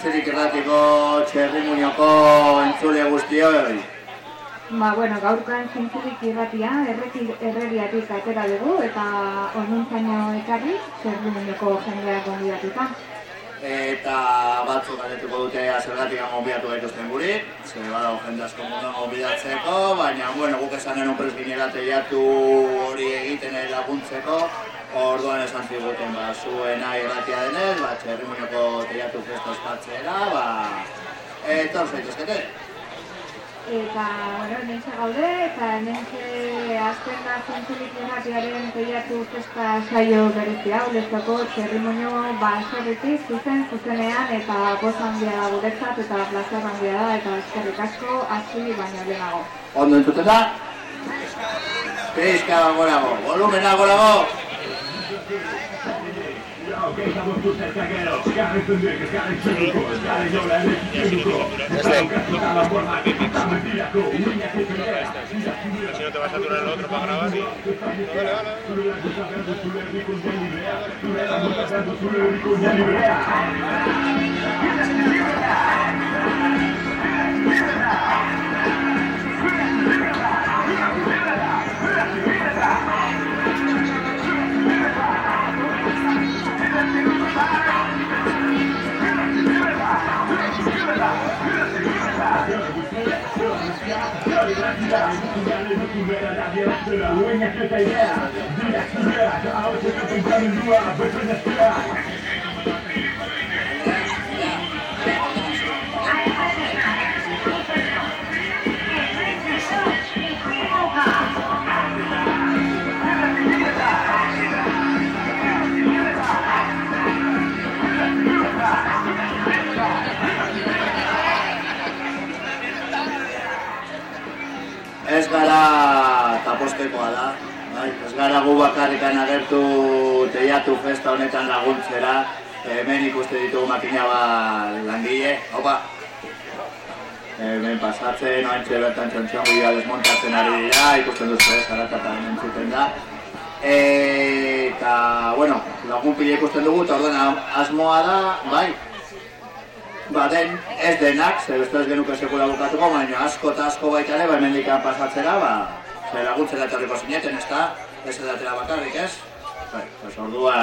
Zintzirik erratiko txerri muñoko entzule guztioi. Ba, bueno, gaurkoan zintzirik irratia, erreriatik atera dugu, eta onuntaino ekarri, txerri muñoko jendeak gonbidatuta. Eta batzuk galetuko dute azergatik gonbidatu gaituzten guri, zer badago jende asko munduan gonbidatzeko, baina, bueno, guk esan genuen prez ginela teiatu hori egiten laguntzeko, Orduan esan ziguten, ba, zuen nahi erratia denez, ba, txerrimoneko teiatu festa ospatzera, ba, eta hor zaitezkete. Eta, bueno, nintxe gaude, eta nintxe azten da zentzulik erratiaren teiatu festa saio berezia, uleztako txerrimonio ba, zerretik, zuzen, zuzenean, eta dira da guretzat, eta plazer handia da, eta eskerrik asko, hasi baino lehenago. Ondo entzuten da? Pizka gorago, volumena gorago! Si no te vas a aturar el otro para grabar y... Tidak, tidak, kau cakap pegang dua, betul tak? Gara gu bakarrikan agertu teiatu festa honetan laguntzera, hemen ikuste ditugu makina bat langile, opa! Hemen pasatzen, oantxe bertan txontxon guia desmontatzen ari dira, ikusten duzu ez, haratatan entzuten da. Eta, bueno, lagun pila ikusten dugu, eta orduan asmoa da, bai, Ba, den, ez denak, zer ez genuke sekula bukatuko, baina asko eta asko baita ere, ba, mendikan pasatzera, ba, zer laguntzera etorriko zineten, ez da, ez edatera bakarrik, ez? Bai, pues ordua,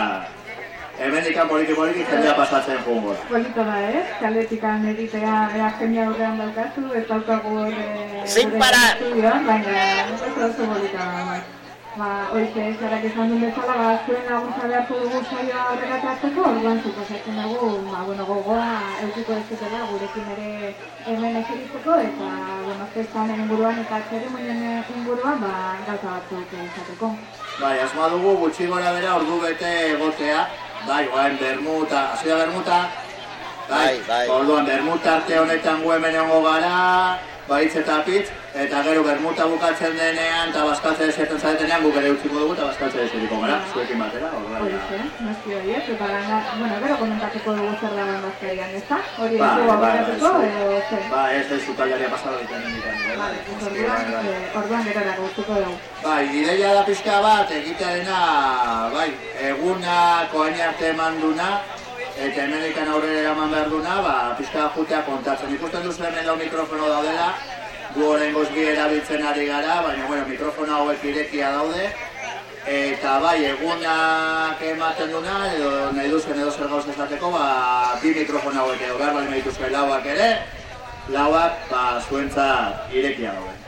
hemendikan poliki poliki jendea pasatzen jungo. Polito da, ez? Kaletikan egitea, ea jendea aurrean daukazu, ez daukagu horre... Sin parar! Baina, oso oso polita da, bai. Ba, oize, zarak esan duen bezala, ba, zuen laguntza beharko dugu saioa horregatatzeko, orduan suposatzen dugu, ba, bueno, gogoa eukiko ez dutela gurekin ere hemen eseritzeko, eta, bueno, festan inguruan eta txerimonien inguruan, ba, gauza batzuk izateko. Bai, asmoa dugu gutxi gora bera ordu bete egotea, bai, guain bermuta, hasi da bermuta, Bai, bai. Orduan, bermuta arte honetan gu hemen gara, baitz eta pitz, eta gero bermuta bukatzen denean, eta bazkaltze eserten zaretenean, guk ere utziko dugu, eta bazkaltze eseriko gara, zuekin batera, orduan. Horixe, noski horiek, eta gana, bueno, gero komentatuko dugu zer dagoen bazkarian, ez da? Hori ez dugu bai, abaratuko, bai, edo zer? Ba, ez ez zukaldaria pasado ditan indikan. Vale, orduan, eh, orduan gero erago utziko dugu. Bai, ideia da pixka bat, egitearena, bai, eguna koaini arte eman duna, eta hemen aurrera eraman behar duna, ba, pixka jutea kontatzen. Ikusten duzu hemen lau mikrofono daudela, gu horrengoz bi erabiltzen ari gara, baina, bueno, mikrofono hauek irekia daude, eta bai, egunak ematen duna, edo nahi duzen edo zer gauz esateko, ba, bi mikrofono hauek edo behar bali dituzue lauak ere, lauak, ba, zuentzat irekia daude.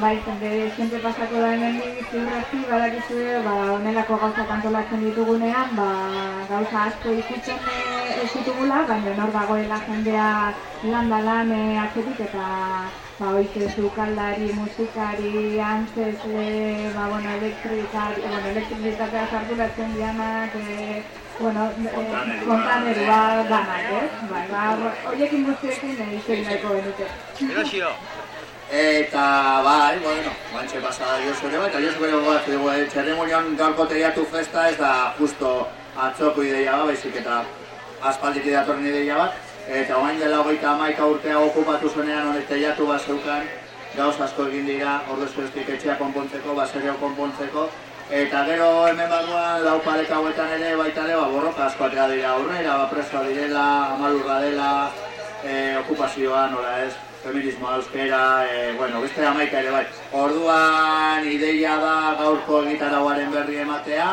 Bai, jende, siempre pasako da hemen ziurrazki, badakizue, ba, honelako gauza antolatzen ditugunean, ba, gauza asko ikutzen eh, ez ditugula, baina nor dagoela jendea lan da lan eh, atzetik eta ba, oize zukaldari, musikari, antzesle, ba, bueno, elektrikari, bueno, elektrizitatea sarturatzen dianak, eh, bueno, eh, kontanerua danak, ez? Bai, ba, horiekin guztiekin eh, izan nahiko genuke. Eroxio. Eta bai, bueno, bantxe pasada bai, eta Josu ere gogat dugu, eh, txerrimonion gaurko teiatu festa ez da justo atzoko ideia bat, baizik eta aspaldik datorren ideia bat, eta orain dela hogeita hamaika urtea okupatu zuenean honek teiatu bat zeukan, gauz asko egin dira, ordezko estik etxea konpontzeko, baserio konpontzeko, Eta gero hemen barruan lau pareta hauetan ere baita ere, ba, borroka asko atera dira aurrera, ba, presoa direla, amalurra dela, e, okupazioa, nola ez, feminismoa euskera, e, bueno, beste amaika ere bai. Orduan ideia da gaurko egitarauaren berri ematea,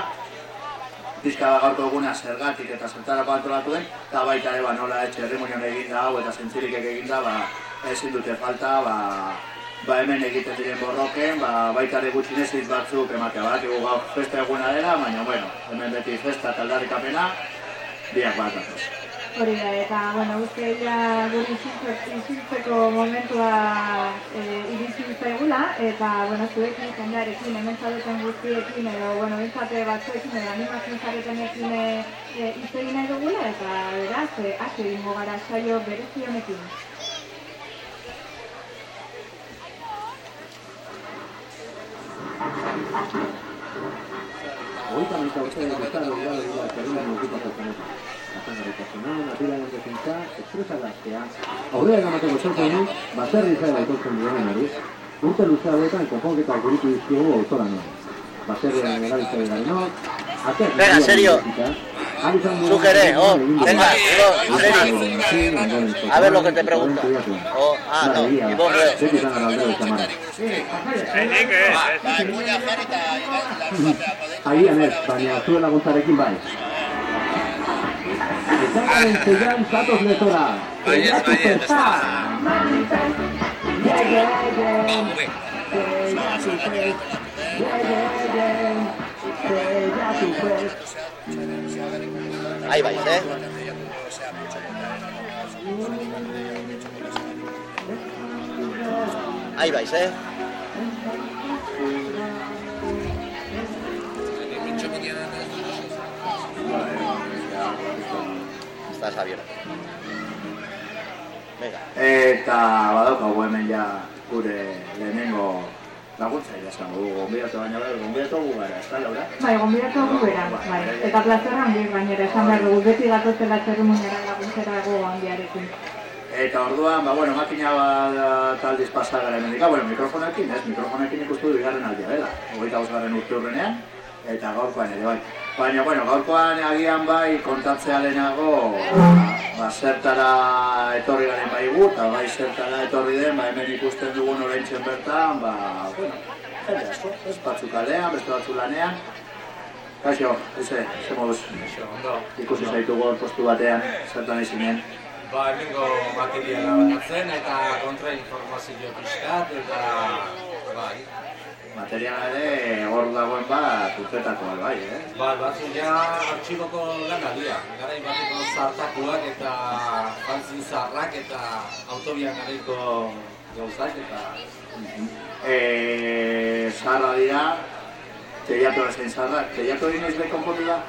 pizka gaurko eguna zergatik eta zertarako antolatu den, eta baita ere, ba, nola etxe herrimonion egin hau eta zentzirik egin da, ba, ezin dute falta, ba, ba hemen egiten diren borroken, ba, baita ere gutxinez hitz batzuk ematea, bat, gaur festa eguna dela, baina, bueno, hemen beti festa eta aldarrikapena, biak bat. Hori da, eta, bueno, uste ja gure isiltzeko momentua e, iritsi zaigula, eta, bueno, zuekin jendearekin, hemen zaudeten guztiekin, edo, bueno, bintzate batzuekin, edo animatzen zaretenekin e, e, hitz egin nahi dugula, eta, beraz, e, hasi egingo gara saio berezi honekin. Hogeita hamaika urtean eta dira dira terreno okupatu zeneta. Jasangarritasuna, naturalen defentsa, espresalaztea. Aurrera eramateko sortzen du, baserri izaera aitortzen duen hori, urte luze hauetan konponketa guritu dizkiogu auzoran hori. Baserriaren erabiltzaile garenok, ateak Venga, serio. Ahal izan duen- Zuk ere, oh, venga, oh, Ahal serio. izan A ver lo que te pregunta. Oh, ah, no, Egia, Ibon Reo. beti izan gara aldero zamara. Nik ez, ez. Ba, muina jarri eta larrupatea podei. Agian ez, baina zuen laguntzarekin bai. Ezagaren zeian zatoz lezora. Baiet, baiet, ez da. Ahí vais, ¿eh? Ahí vais, ¿eh? Estás abierto. Venga. Eta badaukagu hemen ja gure lehenengo laguntzaile esango dugu, gonbidatu baina behar, gonbidatu gu gara, ez da, Laura? Bai, gonbidatu gu bera, bai. Eta plazera handiek gainera, esan behar dugu, beti gatozela zerrimunera laguntzera ego handiarekin. Eta orduan, ba, bueno, makina bat taldiz pasa gara hemendik, Ah, bueno, mikrofonekin, ez, mikrofonekin ikustu du bigarren aldia dela, hogeita bosgarren urte hurrenean, eta gaurkoan ere bai. Baina, bueno, gaurkoan agian bai kontatzea lehenago, ba, zertara etorri garen bai gu, eta bai zertara etorri den, ba, hemen ikusten dugun oraintzen bertan, ba, bueno, jende asko, ez, batzuk kalean, beste batzuk lanean, Kaixo, eze, ze moduz, Ondo. ikusi zaitugu hor postu batean, zertan izinen. Ba, hemengo materiala banatzen eta kontrainformazio pixkat eta bai. Materiala ere hor dagoen bat urtetakoa bai, eh? Ba, batzu ja artxiboko lana dira. Garai bateko zartakuak eta fanzin zarrak eta autobian garaiko gauzak eta E, zaharra dira, teiatu ezen zaharrak. Teiatu egin ez konpondu da?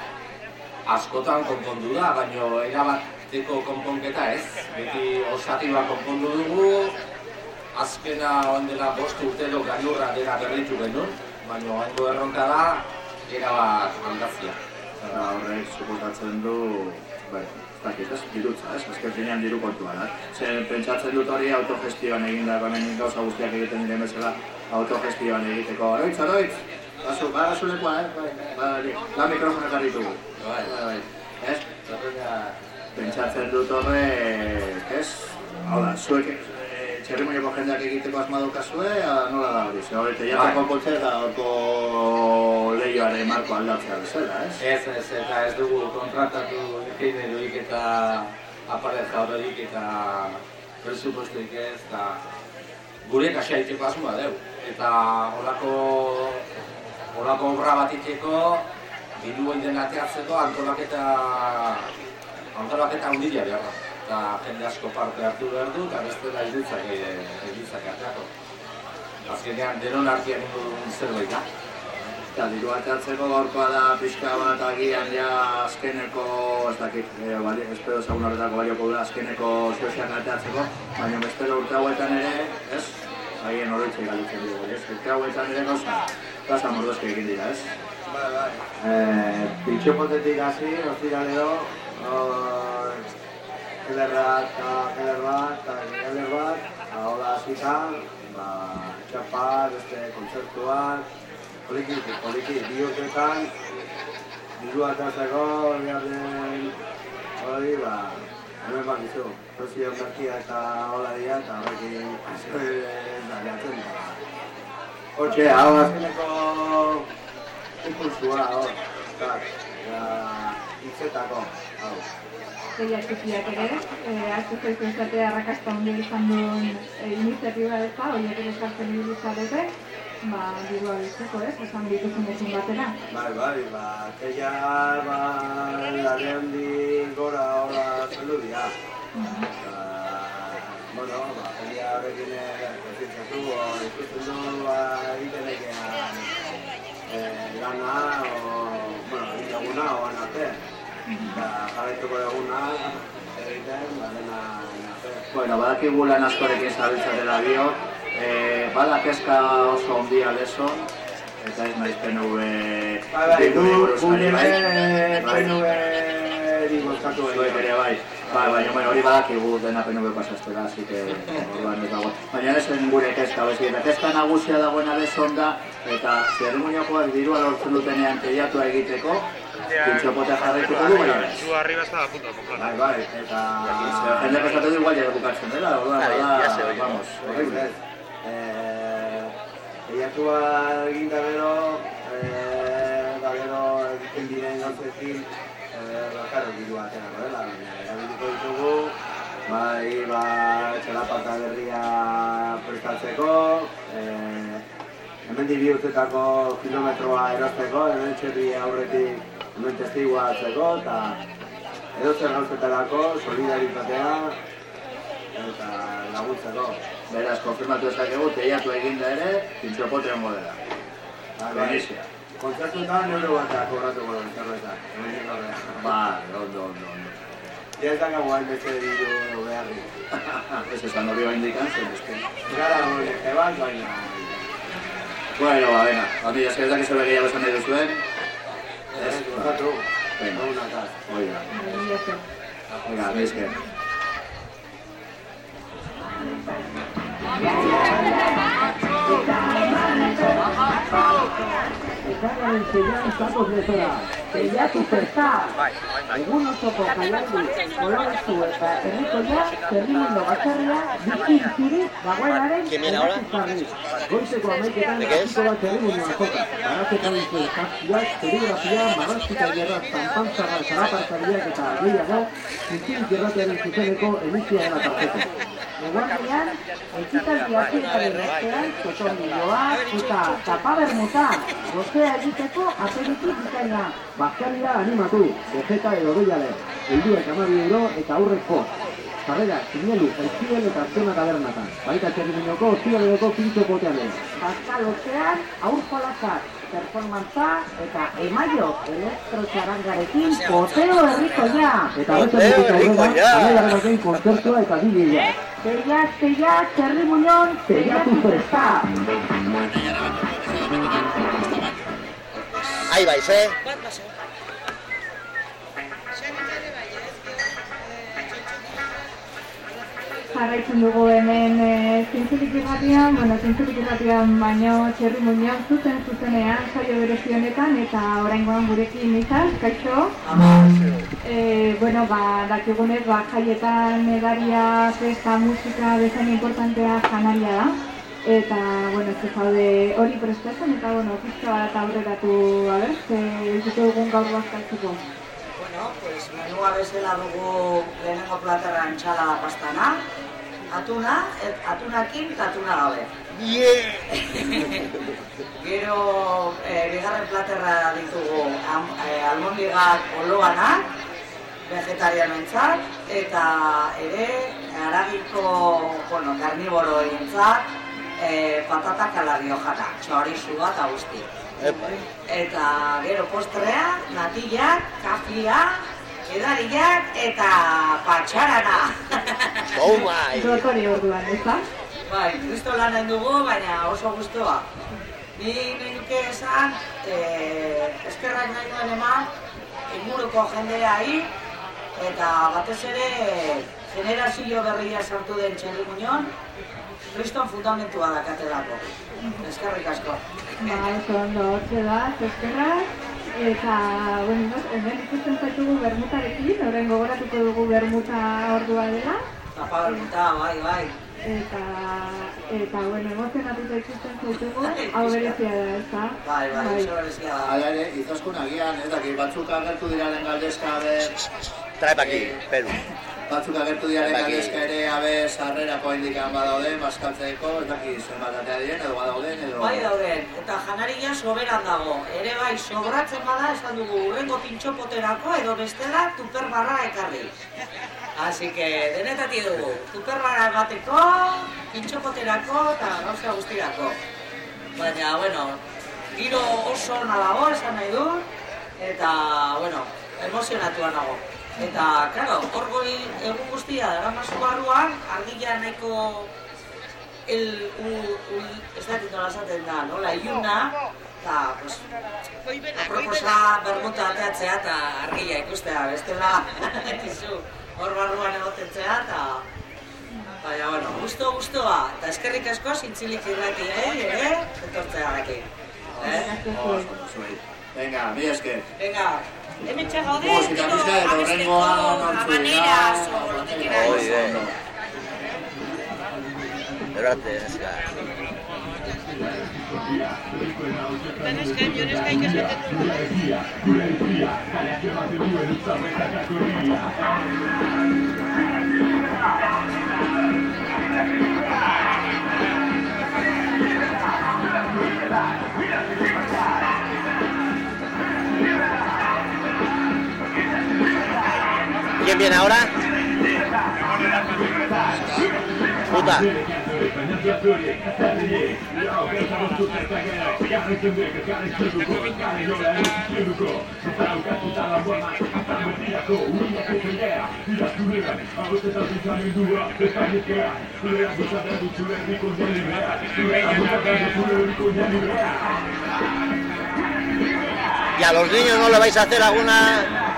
askotan konpondu da, baino erabateko konponketa ez. Beti osatiba konpondu dugu, azkena oan dela bost urtero gailurra dela berritu genuen, baino oango erronka da, erabat aldazia. Eta horrek suposatzen du, bueno, ez dakit ez, dirutza, ez? Azken finean diru kontua da. Zer pentsatzen dut hori autogestioan egin da, hemen gauza guztiak egiten diren bezala autogestioan egiteko. Oroitz, oroitz! Bazu, ba, bazu lekoa, eh? Bai, bai, la mikrofonak ditugu. Bai. bai, bai. Ez? Pentsatzen dut horrek, ez? Hau da, zuek txerrimoioko jendeak egiteko asma daukazue, a, nola da hori? Hori, teiatako Bai. koltzea eta horko lehioaren marko aldatzea bezala, ez? Ez, ez, eta ez dugu kontratatu generoik eta apareja horredik eta presupuestoik ez, eta gure kasia egiteko asmoa deu. Eta horako, horako obra bat egiteko, diru egiten ateatzeko antolaketa, antolaketa handia behar da. Eta jende asko parte hartu behar du, eta beste da irutzak irutzak ateako. Azkenean, denon artean ingo zerbait da. Eta diru ateatzeko gaurkoa da pixka bat agian ja azkeneko, ez dakit, e, bali, espero zagun horretako balioko da azkeneko zueziak ateatzeko, baina bestelo urte hauetan ere, ez? Agian oroitzei galitzen dugu, ez? Urte hauetan ere gauza, gauza mordoski egin dira, ez? Bai, bai. Eh, Pintxopotetik hasi, ostiralero, eder bat, eta eder bat, eta eder bat, eta hola hasita, ba, txapa, beste kontzertuak, poliki, poliki, bi urtetan, dirua atatzeko, behar den, hori, ba, hemen bat izu, sozio merkia eta hola dira, eta horrekin, da, jatzen da. Hortxe, hau azkeneko impulsua, hor, eta, hitzetako, hau. Zeia txikiak ere, eh, hartu zatea arrakasta handia izan duen eh, iniziatiba ez da, horiek ere sartzen ibili zarete, ba, dirua bizeko, ez, esan dituzunekin batera. Bai, bai, ba, teia, ba, larreandi gora hola zelu dira. Ba, bueno, ba, teia horrekin ezitzatu, ikusten du, ba, egiten eh, lana, o, bueno, egin o anate. Ba, jarraituko eguna, egiten, ba, dena anate. Bueno, badakigu lan askorekin zabiltzatela bio, eh, bada kezka oso ondia leso, eta ez naiz PNV Bai, bai, gu, buruz gu ari, nire bai. Bozkatu Zuek ere bai. Bai, baina bueno, hori badakigu dena PNV pasaztela, así que orduan ez dago. Baina ez zen gure kezka, bezi, eta kezka nagusia dagoena bezon da, eta zerrimoniokoak dirua lortzen dutenean teiatua egiteko, pintxopotea jarraituko du, baina ez. Su arriba está a punto de Bai, bai, eta... Jende kezkatu du igual ya bukatzen dela, orduan, Bai, oye. vamos, horrible. Eh, Eiatua eginda gero, eh, ba gero egiten diren gauzekin, eh, bakaro diru aterako dela, baina erabiliko ditugu, bai, ba, txalapata berria prestatzeko, eh, hemen bi urtetako kilometroa erosteko, hemen txerri aurretik hemen testigua hartzeko, eta edo gauzetarako, solidaritatea, eta laguntzeko. Beraz, konfirmatu ezakegu, teiatu eginda ere, pintxopote hongo dela. Donizia. Kontzertuetan euro batak kobratuko duen zerbetak, hemen aurrean. Ba, ondo, ondo, ondo. Ja ez dakago hain beste diru beharrik. Ez esan hori bain dikan, zen eske. Gara hori bat, baina... Bueno, ba, venga, handi esker ez dakizu begia esan nahi duzuen. Ez, gozatu. Venga. Egun akaz. Oiga, Mila esker. venga, mi esker. Ekainaren teiatu festa! Egun osoko jaialdi, kolorezu eta herrikoia, zerrimundo batzarria, bizi biziri, dagoenaren jarri. Goizeko amaiketan ¿De qué es? hasiko da zerrimundoa joka. Baraketan ditu zazpiak, serigrafia, marrastika gerra, zanpantzarra, zarapartzariak eta gehiago, zintzirik gerratearen zuzeneko emizia dela tarteko. Eguardian, ekitaldi azirkaren ostean, kotonbiloa, eta tapabermuta, gozea egiteko aperitik bikaina. Bazkaria animatu, vegeta edo gehiale, helduek amabi euro eta aurrek post. Zarrera, zinelu, elzien eta zona tabernatan. Baita txerriminoko, zialeroko pintxo potean ere. Bazkal ostean, aur jolasak, performantza eta emaio elektrotxarangarekin poteo herrikoia. Eta Poteo beste herrikoia. aurrera, kontzertua eta DJ-a. Teia, teia, txerri muñon, teiatu festa. Ahí vais, ¿eh? Jarraitzen dugu hemen e, zintzilik irratian, bueno, zintzilik irratian baino txerri muñon zuzen zuzenean saio berezi honetan eta oraingoan gurekin izaz, kaixo. E, bueno, ba, dakigunez, ba, jaietan edaria, festa, musika, bezain importantea janaria da. Eta, bueno, ez zaude hori prestatzen eta, bueno, pizka bat aurreratu, a ber, ze dute dugun gaur bazkaltzeko. Bueno, pues menua bezala dugu lehenengo platerra entxala pastana, atuna, atunakin eta atuna gabe. Gero, eh, bigarren platerra ditugu am, eh, almondigak oloanak, vegetarianoentzat, eta ere haragiko, bueno, karniboro egintzat, eh, patata kalariojana, txorizua eta guzti. Eta gero postrea, natillak, kafia, edariak eta patxarana. Toma! Rotori orduan, ez da? bai, kristo lanen dugu, baina oso guztua. Ni nahi nuke esan, eh, eskerrak nahi duen eman, inguruko jendeai, eta batez ere generazio berria sartu den txerri muñon, kriston fundamentua dakatelako. Eskerrik asko. Ba, oso ondo hortze da, eskerrak. Eta, bueno, no, hemen ikusten zaitugu bermutarekin, horren gogoratuko dugu bermuta ordua dela. Tapa bermuta, bai, bai. Eta, eta, bueno, emozionatuta ikusten zaitugu, hau berezia da, ez da? Bai, bai, oso berezia da. Hala ere, izaskun agian, ez dakit, batzuk agertu diraren galdezka, abe, Trae pa aquí, Peru. Batzuk agertu diraren Bai. galdezka ere, abe, sarrerako indikan badauden, baskatzeko, ez dakit, zenbat atea diren, edo badauden, edo... Bai dauden, eta janaria soberan dago. Ere bai, sobratzen bada, esan dugu, urrengo pintxopoterako edo bestela tuperbarra ekarri. Así que, denetati dugu, tuperbarra emateko, pintxopoterako eta gauza guztirako. Baina, bueno, giro oso ona dago, esan nahi dut, eta, bueno, emozionatua nago. Eta, claro, hor goi egun guztia dara mazu barruan, argila nahiko el, u, u, ez dakit nola esaten da, nola, iluna, eta, pues, aproposa bermuta ateatzea eta argila ikustea, bestela, ekizu, hor barruan egotentzea, eta, baina, bueno, gusto, gustoa, eta eskerrik asko zintzilik irrati, eh, ere, etortzea daki. Eh? Zuei. Venga, mi esker. Venga, hemen txagaude, Musika gero pixka edo abesteko horrengoan nortzuk dira, habaneras, o lo que queráis. Hori de. Erate, neska. ¿Quién viene ahora? Puta. ¿Y a los niños no le vais a hacer alguna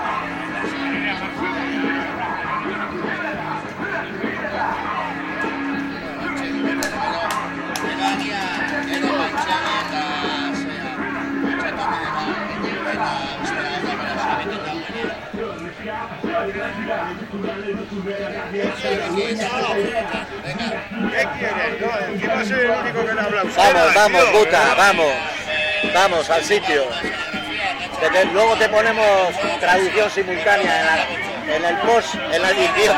Vamos, vamos, puta, vamos. Vamos al sitio. Luego te ponemos traducción simultánea en, en el post, en la edición.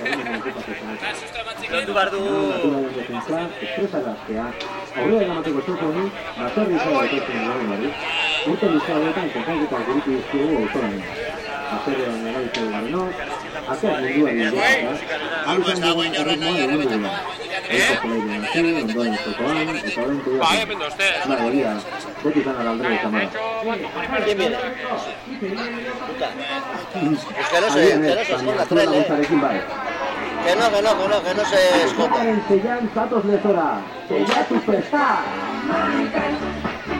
Dela ja terreno okupatu zen. Lortu behar dugu Naturalen defentsa, estresagaztea, aurrera eramateko txoko honi, baserri izan etortzen dugu hori. Urte luze hauetan konponketak burutu dizkigu autoran. Baserrian erabiltzen garenok, ateak mundua dira, hau izan dugun erritmoa egin dugu. Eiko zelaiden hasi, ondoren zokoan, eta horren Va, tuak. depende de usted. Ba, egia, beti izan alaldre eta mara. ¿Quién viene? Puta. Pues que no se, que no se esconda, tráele. laguntzarekin bai. Que no, que no, que no, que no se esconda. Eskotaren zeian zatoz lezora, zeiatu festa!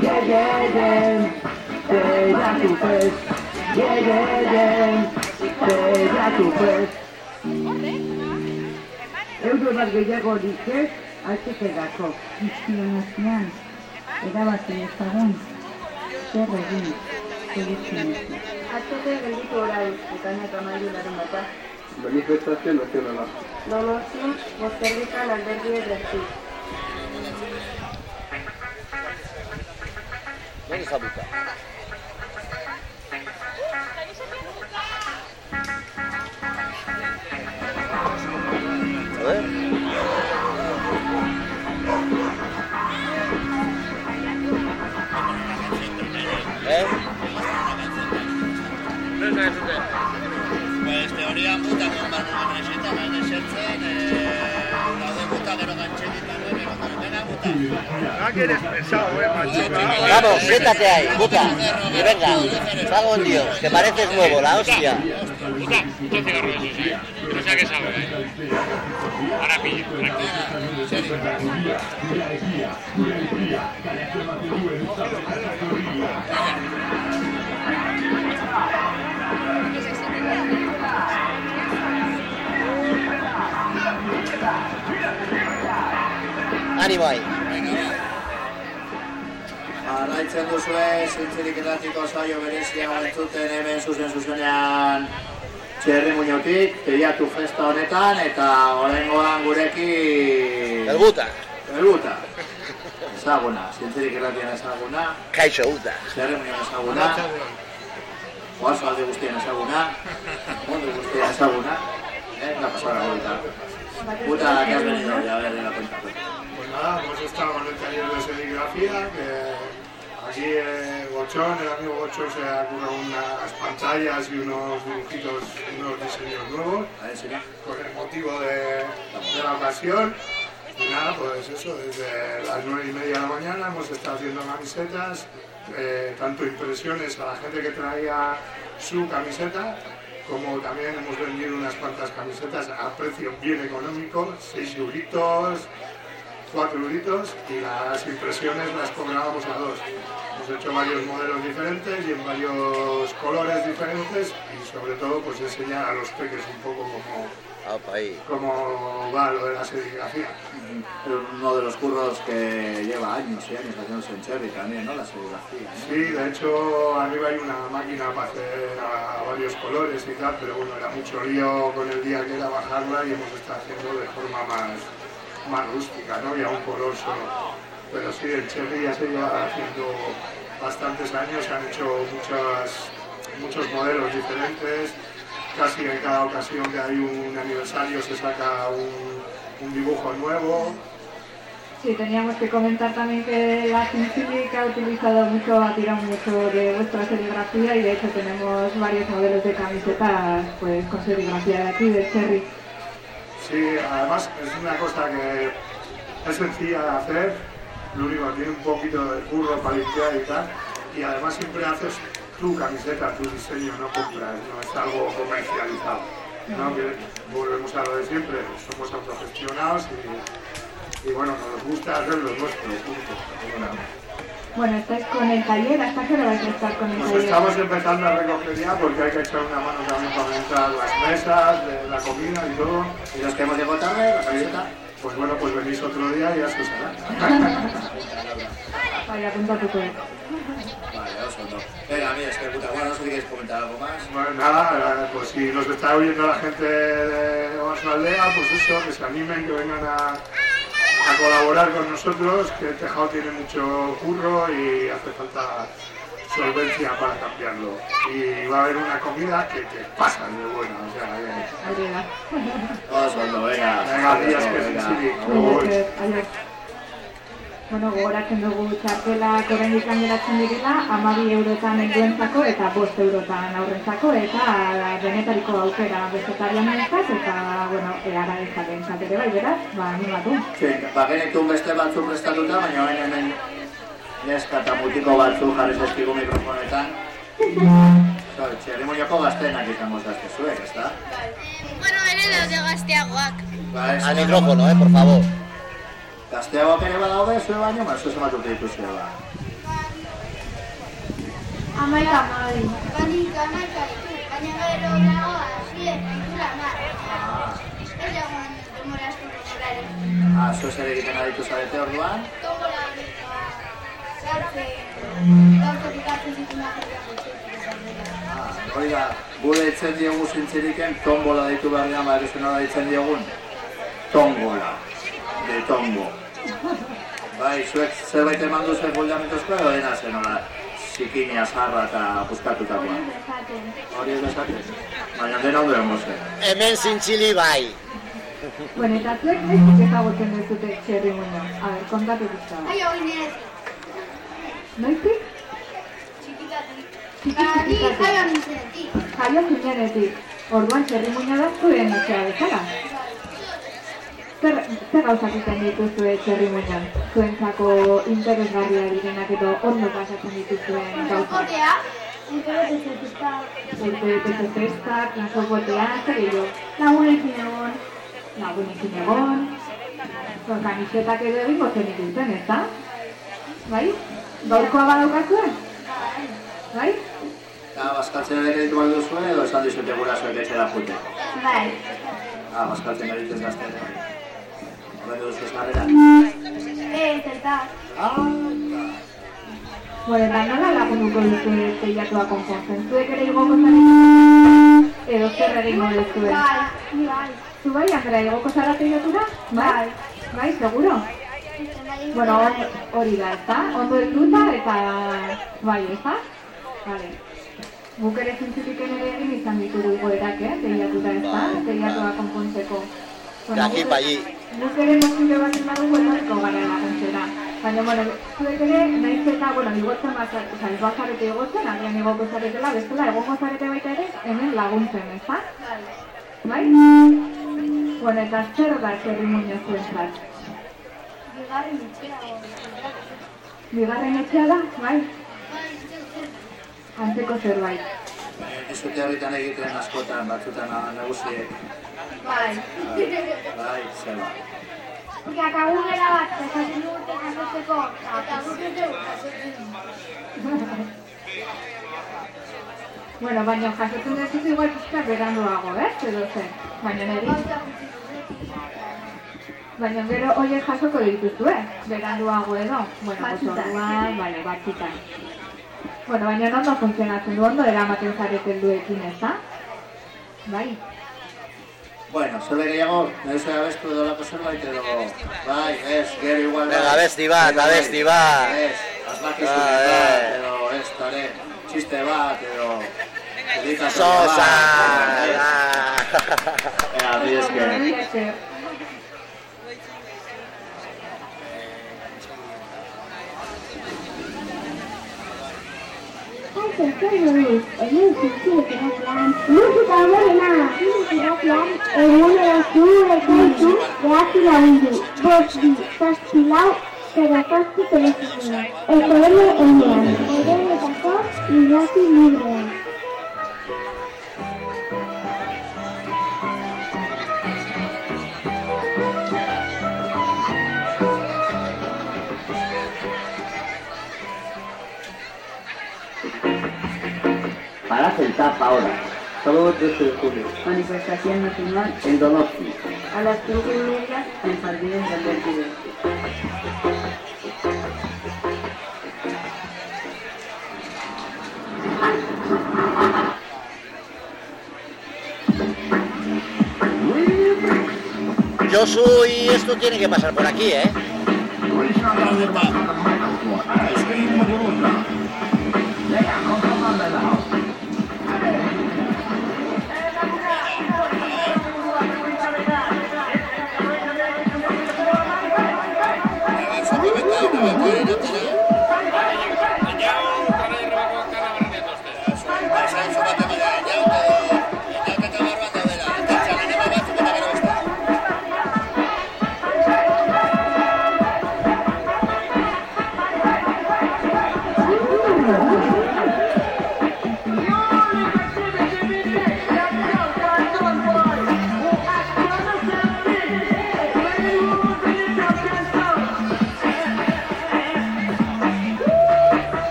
Ye, ye, ye, zeiatu fest, ye, ye, ye, zeiatu fest. Euro bat gehiago dizkez, altzekegako. Izkion azpian, erabaki ezagun, zer egin, segitzen ez. Atzote gelditu orai, ekaina eta mailu laren bata. Manifestazio nazionala. Donosti, bozerrika alderdi errezti. ¿Dónde está teorian buta kon bat neseta nahi desertzen, daude buta gero gantxekitan, gero dena buta. Ah, que eres pesado, eh, machuca. Vamos, siéntate ahí, buta. Y venga, pago en Dios, que pareces nuevo, la hostia. Puta, un cigarro de esos, eh. No sé a qué sabe, eh. Ahora pillo, tranquilo. Ánimo ahí. Arraitzen duzue, zintzirik erratiko saio berezia entzuten hemen zuzen zuzenean txerri muñotik, teiatu festa honetan, eta horrengoan gurekin... El buta. Elbuta. Ezaguna, zintzirik erratian ezaguna, Kaixo buta. txerri muñon ezaguna, Joazo alde guztien ezaguna, mundu guztien ezaguna, eh, la pasada ahorita. Puta, que has venido ya, a ver, de la cuenta. Pues nada, hemos estado en el taller de serigrafía, que aquí eh, Bochón, el amigo Bochón, se ha currado unas pantallas y unos dibujitos, unos diseños nuevos, A ver, señor. con el motivo de, de la ocasión. Y nada, pues eso, desde las nueve y media de la mañana hemos estado haciendo camisetas, eh, tanto impresiones a la gente que traía su camiseta, como también hemos vendido unas cuantas camisetas a precio bien económico, 6 euritos, 4 euritos, y las impresiones las cobrábamos a dos. Hemos hecho varios modelos diferentes y en varios colores diferentes y sobre todo pues enseñar a los peques un poco Opa, ahí. cómo va lo de la serigrafía. Uno de los curros que lleva años y años haciéndose en Cherry también, ¿no? La serigrafía. ¿no? Sí, de hecho arriba hay una máquina para hacer a varios colores y tal, pero bueno, era mucho lío con el día que era bajarla y hemos estado haciendo de forma más, más rústica, ¿no? Y a un color solo. Pero sí, el cherry ya se lleva haciendo bastantes años, se han hecho muchas, muchos modelos diferentes, casi en cada ocasión que hay un aniversario se saca un, un dibujo nuevo. Sí, teníamos que comentar también que la Cincinnati ha utilizado mucho, ha tirado mucho de vuestra serigrafía y de hecho tenemos varios modelos de camisetas pues con serigrafía de aquí, de Cherry. Sí, además es una cosa que es sencilla de hacer, lo único que tiene un poquito de curro para limpiar y tal, y además siempre haces tu camiseta, tu diseño, no compras, no es algo comercializado. ¿no? Que volvemos a lo de siempre, somos autogestionados y, y bueno, nos gusta hacer lo nuestro, punto. Bueno, estáis con el taller, ¿hasta qué hora vais a estar con el Nos taller? estamos empezando a recoger ya porque hay que echar una mano también para aumentar las mesas, de la comida y todo. Y los que hemos llegado tarde, la camiseta. Pues bueno, pues venís otro día y ya se os hará. Vaya, apunta tu cuerpo. Vale, os no. Venga, mira, es que puta, bueno, no sé si queréis comentar algo más. Bueno, nada, eh, pues si nos está oyendo la gente de Oaso Aldea, pues eso, que se animen, que vengan a, a colaborar con nosotros, que el tejado tiene mucho curro y hace falta solvencia para cambiarlo. Y va a haber una comida que te pasa de buena, o sea, no, venga. venga, días que sí. Bueno, gogoratzen dugu txartela korendik geratzen direla, amabi eurotan helduentzako eta bost eurotan aurrentzako, eta denetariko aukera vegetarianentzat, eta, bueno, eara ezalentzat ere bai, beraz, ba, animatu. Sí, bagenitun beste batzuk prestatuta, baina orain hemen neska eta mutiko batzuk jarri zaizkigu mikrofonetan. So, Txerrimonioko gaztenak izango zazte zuek, ezta? Bueno, ere daude gazteagoak. Ba, ez, Al micrófono, eh, por favor. Gazteagoak ere badaude, zue baino, ba, zue zenbat urte dituzue ba. Amaika amabi. Banik amaika ditu, baina gero dago azien, dura mar. Ez dagoen demora asko demorari. Ah, zue zer egiten aditu zarete orduan? Tombola hori, ditu Ah, hori da, gure itzen diogu zintziriken, tombola deitu behar dira, ba, erizena da itzen diogun? Tongola, de tongo. Bai, zuek zerbait eman duzu buldamentuzko edo dena zen, hola, zikinia zarra eta puskatutakoa. Hori ez dezaten. Baina dena ondo egon zen. Hemen zintxili bai. Bueno, eta zuek nezik ezagutzen duzute txerri muño. A ber, kontatu guztua. Ai, hori nire, Noiztik? txikitatik. Txikitatik. jaio zinenetik. Orduan txerrimuina da zuen etxea bezala. Zer, zer gauzak iten dituzue txerrimuinan? Zuentzako interesgarria direnak edo ondo pasatzen dituzuen gauzak? Jokotea, urtebete zezista, Urte beteko festak, lanzokotea, zer gehiago? lagunekin egon, Lagunekin egon, kamisetak edo egingo zen ikusten, ez da? Bai? Gaurkoa badaukazue? Bai? Eta bazkaltzen ere ditu baldu zuen edo esan dizute gurasoek etxera jute. bai, Ah, bazkaltzen egiten gazten. Horren duzu esgarrera. ez, eta, Bueno, eta nola lagunduko duzue teilatua konpontzen? Zuek ere igoko zarete? Edo zer egingo duzue? bai, ni bai, Zu bai, Andrea, igoko zara teilatura? Bai? Bai, seguro? Bueno, hor- hori da, ezta? Ondo dituta eta bai, ezta? Vale. Guk ere zintzutik ere egin izan ditugu igoerak, eh? Teilatuta, ezta? Teilatua konpontzeko. Guk- pa allí. Guk ere mozile bat badugu etorriko gara laguntzera. Baina, bueno, zuek ere, nahiz eta, bueno, igotzen bat, oza, ez bazarete igotzen, agian igoko zaretela, bestela, egongo zarete baita ere, hemen laguntzen, ezta? Bai? Bueno, eta zer da zerrimuño zuentzat? Bigarren etxea egon. Bigarren etxea da, bai? Antzeko zerbait. Dizute horretan egiten askotan, batzutan nagusiek. Bai. Bai, zeba. Kakagugera bat, esaten dugute jasotzeko, eta guk ez dugu jasotzen. Bueno, baina jasotzen dut ez igual pixka beranduago, ez? Edo zen. Baina niri. Baina gero horiek jasoko dituzu, eh? Beranduago edo. Bueno, Batzutan. orduan, bale, batzutan. Bueno, baina ondo funtzionatzen du, ondo eramaten zareten duekin, ez da? Bai. Bueno, zerbait gehiago, nahi zuen abestu edo lako zerbait edo... Bai, ez, gero igual... Venga, bai. abesti bat, bai. abesti bat. Ez, asmakizun Ah, bat, eh. edo ez, tare, txiste bat, edo... el cielo es muy precioso para ti no te cabreé más y te quiero y no me dejes solo y solo ya te que te lo diga el sol me encanta el sol librea. Para sentar ahora. Sábado 13 de julio. Manifestación nacional en Donosti. A las 5 y media en Jardines del Vertido. Josu y esto tiene que pasar por aquí, ¿eh?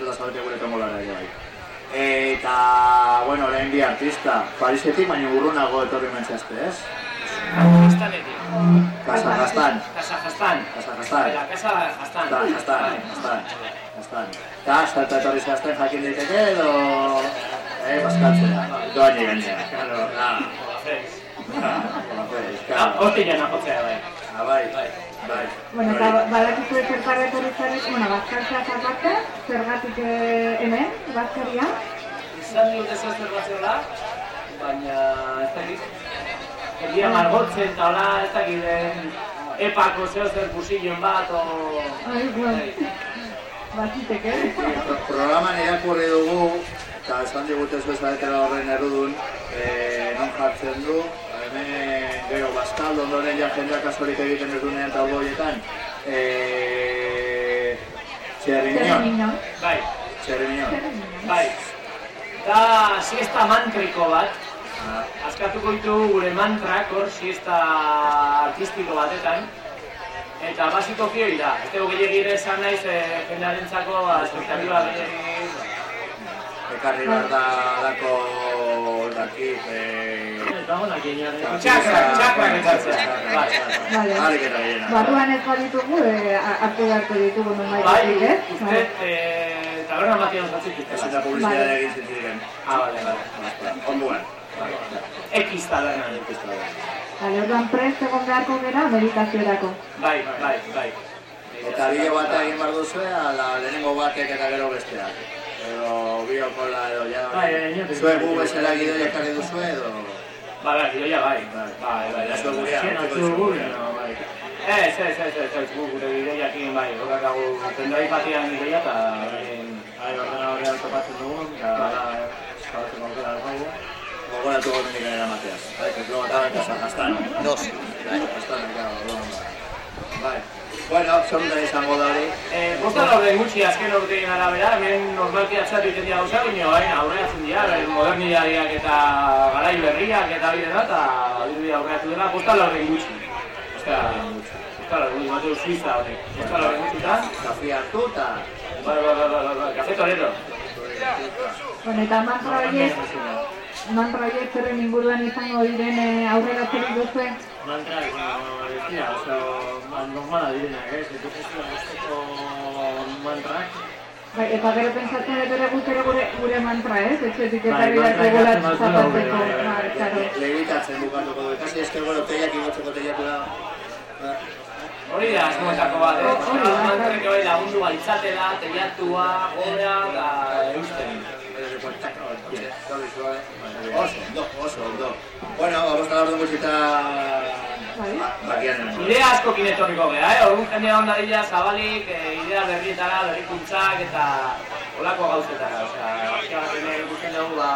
Da zaudete gure tombolara ere bai. Eta, bueno, lehen bi artista. Parisetik, baina urrunago etorri mentzazte, ez? Kastanetik. Kazajastan. Kazajastan. Kazajastan. Eta Kazajastan. Jastan, jastan, jastan, jastan. Eta, zerta etorri zehazten jakin diteke edo... Eh, baskatzea. Doaini gainera. Claro, ah. Ah, hola, pues, Ah, claro. Hortik jana jotzea bai. Ah, bai, bai. Bueno, eta badakizu zertarra etorri zarek, bueno, bazkartzeaz aparte, zergatik eh, hemen, bazkaria. Izan dut ez ez zerbaziola, baina ez dakit. Egia margotzen eta hola ez dakit den epako zeo zer kusilloen bat o... Ai, bueno. Baziteke. Pro- Programan irakurri dugu, eta esan digute ez bezatera horren errudun, eh, non jartzen du, hemen gero Baskaldo ondoren ja jendeak askorik egiten ez dunean eta horietan, eh, Txerriñon, Bai, Txerriñon. bai. Da siesta mantriko bat, Ah, askatuko ditugu gure mantrak hor siesta artistiko batetan. Eta basikoki hori da, ez dugu gehiagi ere esan naiz eh, jendearentzako ba, espektatiba gehiagi ekarri behar da dako dakit, eh, Txakra, txakra. Bai. Vale. Alik eta gehiena. Barruan ez baditugu, eh, a- hartu beharko ditugu non Bai, baitatik, ez? uste, eh, taberna batian zatzik Ez eta publizitate Vale. egin zintziren. Ah, bale, bale. Onduan. X taberna. Vale, orduan prest egon beharko gera meditaziorako. Bai, bai, bai. Eta bideo bat egin behar duzue, ala lehenengo batek eta gero besteak. Edo bideokola edo ja... Bai, bai. Zuek gu bezala gidoia ekarri duzue edo... Bai, bai, gidoia bai. Bai, bai, bai. Gurea, ja. no, bai. Ez, ez, ez, ez, ez, gu gure gidoiakin, bai, horrekagu pendrai batean gidoia eta... Bai, ordena horrean topatzen dugun, eta... Zabatzen aukera dugu. Gogoratu gomendik gara mateaz. Bai, que luego estaba en casa Jastan. Dos. Bai, claro, orduan, bai. Bueno, da izango da hori. Eh, Bosta laurden gutxi azken urtein arabera, hemen normalki atzatu egiten dira gauza, baina hain aurreatzen dira, eh, modernidadiak eta garai berriak eta bide da, eta dirudi aurreatu dela, bosta laurden gutxi. Laurden gutxi. Bosta laurden gutxi, Mateo Suiza honek. Bosta laurden gutxi eta... Kafi hartu eta... Bai, bai, bai, bai, bai, kafe torero. Bueno, eta mantra horiek, mantra horiek zerren inguruan izango diren eh, aurrera zerik duzue. Mantrak, bueno, ez dira, oso ba, normala direnak, ez? Ez ez dira guzteko mantrak. Bai, eta gero pentsatzen dut ere guk ere gure, gure mantra, ez? Etxetik Bai, ekarri mantra dut gola ekartzen batzuen zapatzeko. bai, Bai. Lehitatzen bukatuko du. Kasi esker gero teiak igotzeko teiatu da. Ba, Hori da, eskuetako bat, eh? Hori da, mantrek hori lagundu gaitzatela, teiatua, gora, eta eusten. Oso, ondo, oso, ondo. Bueno, vamos a hablar de musita... Bakian. Idea askokin etorriko gea, eh? Orduan jendea onda dira zabalik, eh, idea berrietara, berrikuntzak eta olako gauzetara. Osea, pixka bat hemen ikusten dugu, ba,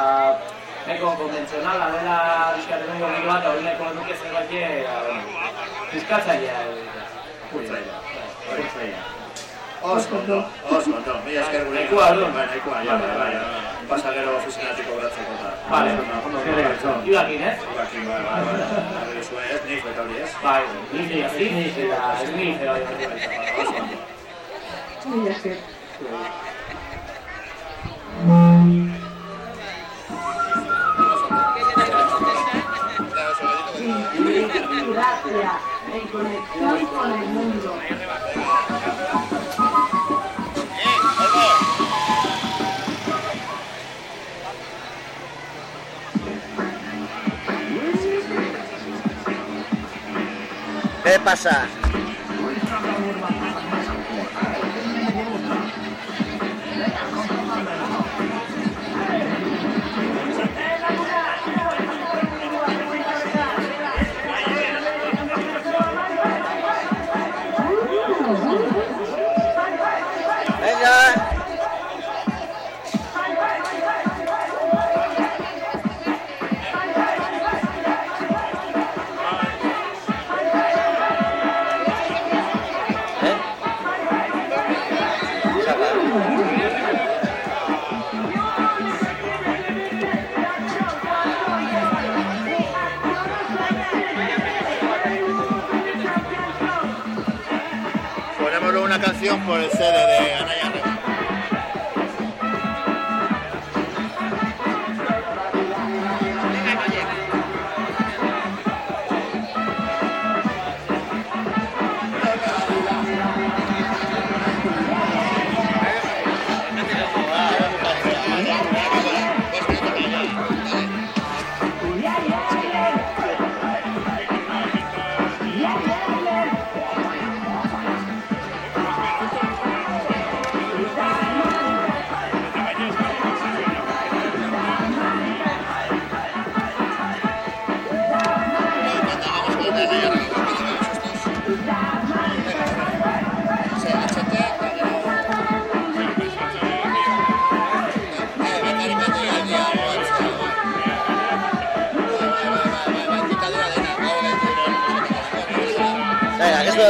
nahiko konbentzionala dela pixka bat hemengo giro bat, hori nahiko nuke zerbait, ba, bueno, buskatzailea. Kurtzailea. Kurtzailea. Oso ondo, oso ondo. Mila esker gure. Nahikoa, orduan. Bai, nahikoa, ja, bai, bai. Pasagero ofizinatiko gratzeko eta... Vale, ondo, eskerrik asko. Ibakin, ez? Ibakin, bai, bai, bai. Hori zuen, ez, nif eta hori, ez? Bai, nif, nif, eta snif, bai, bai, bai. Oso ondo. Mila esker. Gracias. En conexión con el mundo. ¿Qué pasa? Canción por el CD de Anaya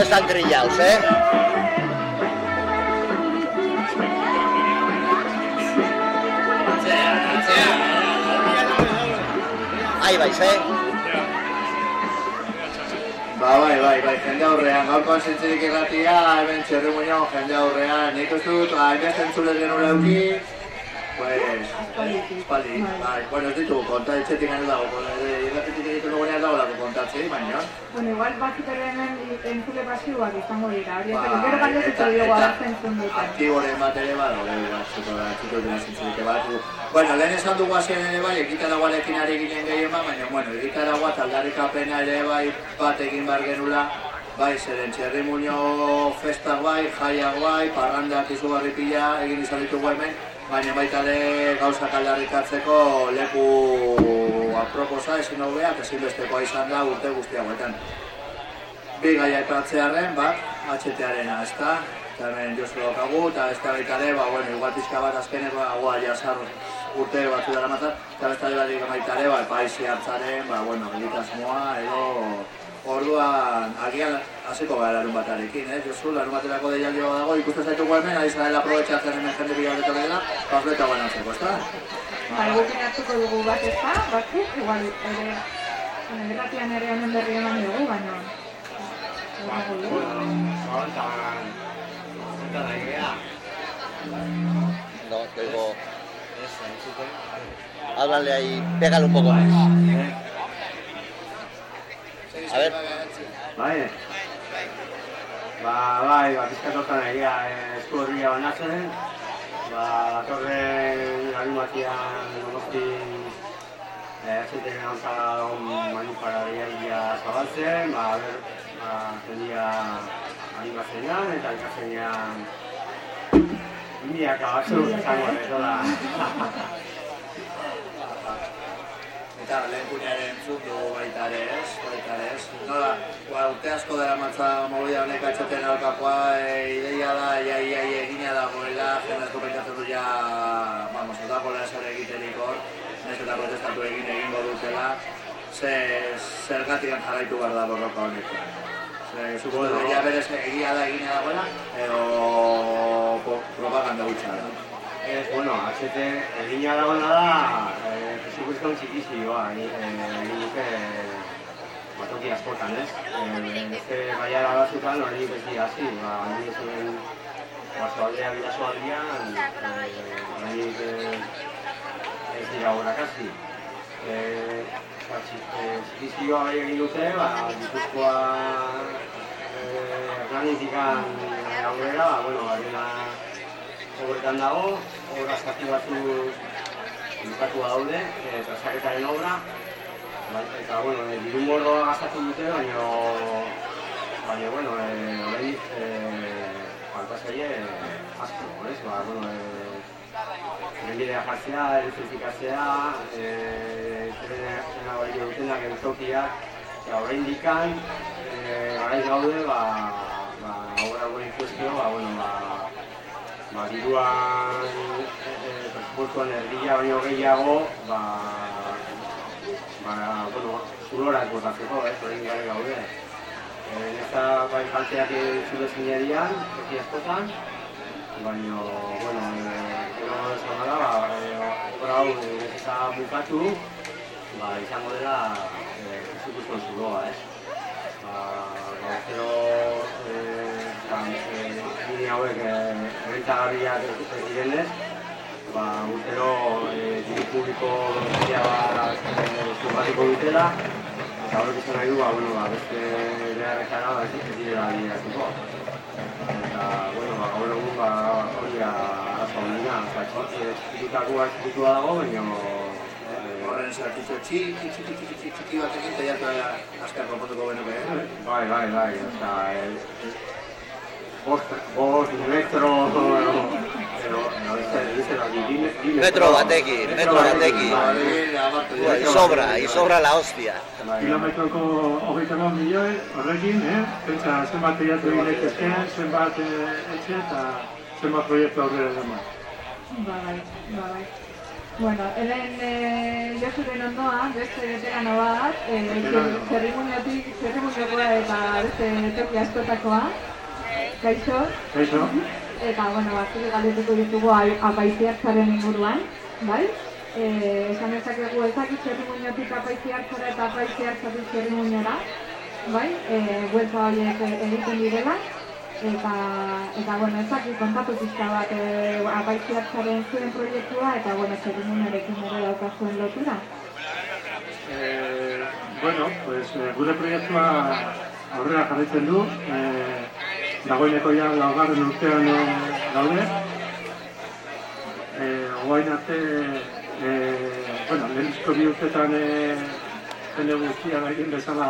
están trillados, ¿eh? Ahí vais, ¿eh? Ba, bai, bai, bai, jende aurrean, gaurkoan zintzirik irratia, hemen txerri muñao jende aurrean, nik uste dut, hainbeste entzule genuen euki, pues, espaldi, bai, bueno, ez ditugu konta, etxetik gano dago, irratitik egiten dugunean dago dago kontatzei, baina, Bueno, igual batzuk ere hemen entzule pasiboak izango dira, hori Bai, ez gero galdetuko eta- diogu eta- abertzen duten. aktiboren bat ere ere, batzuko da, txuko dira zintzirik bat. Bueno, lehen esan dugu hasien ere bai, egitaraguarekin ari ginen gehien ba, baina, bueno, egitaragua taldarikapena ere bai, bat egin behar genula, bai, zeren txerri muño festak bai, jaiak bai, parrandak izugarri pila egin izan ditugu hemen, baina baita ere gauzak aldarrikatzeko leku aproposa ezin hobeak ezinbestekoa izan da urte guzti hauetan. Bi gai aipatzearen, bat, HT-arena, ezta? Eta hemen jozu daukagu, eta ez da baita ere, ba, bueno, igual pizka bat azkeneko agua jasar urte batzu dara matzat, eta besta ere baita ere, ba, paisi hartzaren, ba, bueno, egitasmoa, edo, orduan, agian hasiko gara larun batarekin, eh? Josu, larun baterako deialdi bat dago, ikusten zaitugu hemen, ari zarela aprobetxatzen hemen jende bila horretu dela, pasleta banatzeko, ezta? Ba, egukin hartuko dugu bat ez da, batzuk, igual ere, bueno, irratian ere honen berri eman dugu, baina... No, te digo. Háblale ahí, pégale un poco más. A ver. Bai, ba, bai, ba, pizkatotan egia esku horria banatzen, ba, datorren larun batian donosti Azeten gauza manipulariaia zabaltzen, ba, ber, ba, jendia animazioan eta ikasenean milaka batzuk izango dela. Eta lehen kunearen entzun dugu baita ere ez, baita ere ez. Nola, ba, urte asko dara matza movida honek atxeten alkakoa, e, ideia da, ia, ia, ia, egina dagoela, jendezko pentsatzen du ja, vamos, otakola esan egiterik hor, nahiz eta protestatu egin egingo dutela, ze, zergatik jarraitu behar da borroka honekin. Ze, zuko Bueno. bueno. ja berez egia da egina dagoela, edo po- propaganda hutsa da. Ez, bueno, HT egina dagoena da, eh, presupuesto txikizioa, egin nuke batoki askotan, ez? Eh, beste baiara batzutan hori beti hasi, ba, hori zuen basoaldea, bidasoaldean, eh, hori ez dira obrak hasi. Eh, ba, eh, txikizioa bai egin dute, ba, Gipuzkoa eh, Hernanitikan aurrera, ba, bueno, arena obretan dago, obra zati batzu bukatua daude, e, trazaketaren obra, bai, eta, bueno, e, diru mordoa gastatu dute, baina, baina, bueno, e, oraindik e, falta zaie asko, ez? Ba, bueno, e, trenbidea jartzea, elektrifikatzea, e, trena bai dutenak entokiak, eta oraindikan, e, garaiz gaude, ba, ba, obra kuestio, ba, bueno, ba, ba, diruan, e, e, presupuestoan erdia baino gehiago, ba, ba, bueno, zulorak botatzeko, ez, orain gare gaude. E, Eta bai kalteak zure zinerian, eki askotan, baina, bueno, e, gero esan da, ba, e, obra hau e, eta bukatu, ba, izango dela e, zuloa, ez. Ba, ba, e, ba, e, linea hauek e, errentagarriak ez ez direnez, ba, urtero e, diru publiko donostia bat e, zurratiko dutela, eta horrek izan nahi du, ba, bueno, ba, beste beharretara ba, ez direla bideratuko. Eta, bueno, ba, gaur egun, ba, hori da arazo oza, txikitakoa txikitua dago, baina e, Horren zartitxo txiki, txiki, txiki, txiki, txiki bat egin, eta jatu azkar konpontuko genuke, eh? Bai, bai, bai, oza, e, bost, metro, Metro batekin, metro batekin. Y sobra la hostia. Kilometroko hogeita eman milioi horrekin, eh? Pentsa zenbat teiatu egin daitezkeen, zenbat eh, etxe eta zenbat proiektu aurrera eraman. Ba, bai, ba, bai. Bueno, hemen e, Josuren ondoa, beste veterano bat, e, Veterano. zerrimuñotik, zerrimuñokoa eta beste toki askotakoa. Kaixo, Kaixo, eta, bueno, batzuk galdetuko ditugu ai- apaiziartzaren inguruan, bai? E, esan dezakegu ezakit zerrimuñotik apaiziartzara eta apaiziartzatik zerrimuñora, bai? E, buelta horiek egiten direla. Eta, eta bueno, ez dakit kontatu pizka bat e, apaitziartzaren zuen proiektua eta, bueno, zerrimuñarekin ere daukazuen lotura. Eh, bueno, pues, eh, gure proiektua aurrera jarraitzen du. Eh, dagoeneko ja laugarren urtean eh, gaude. Eh, Oain arte, eh, bueno, lehenizko bi urtetan eh, jende guztia egin bezala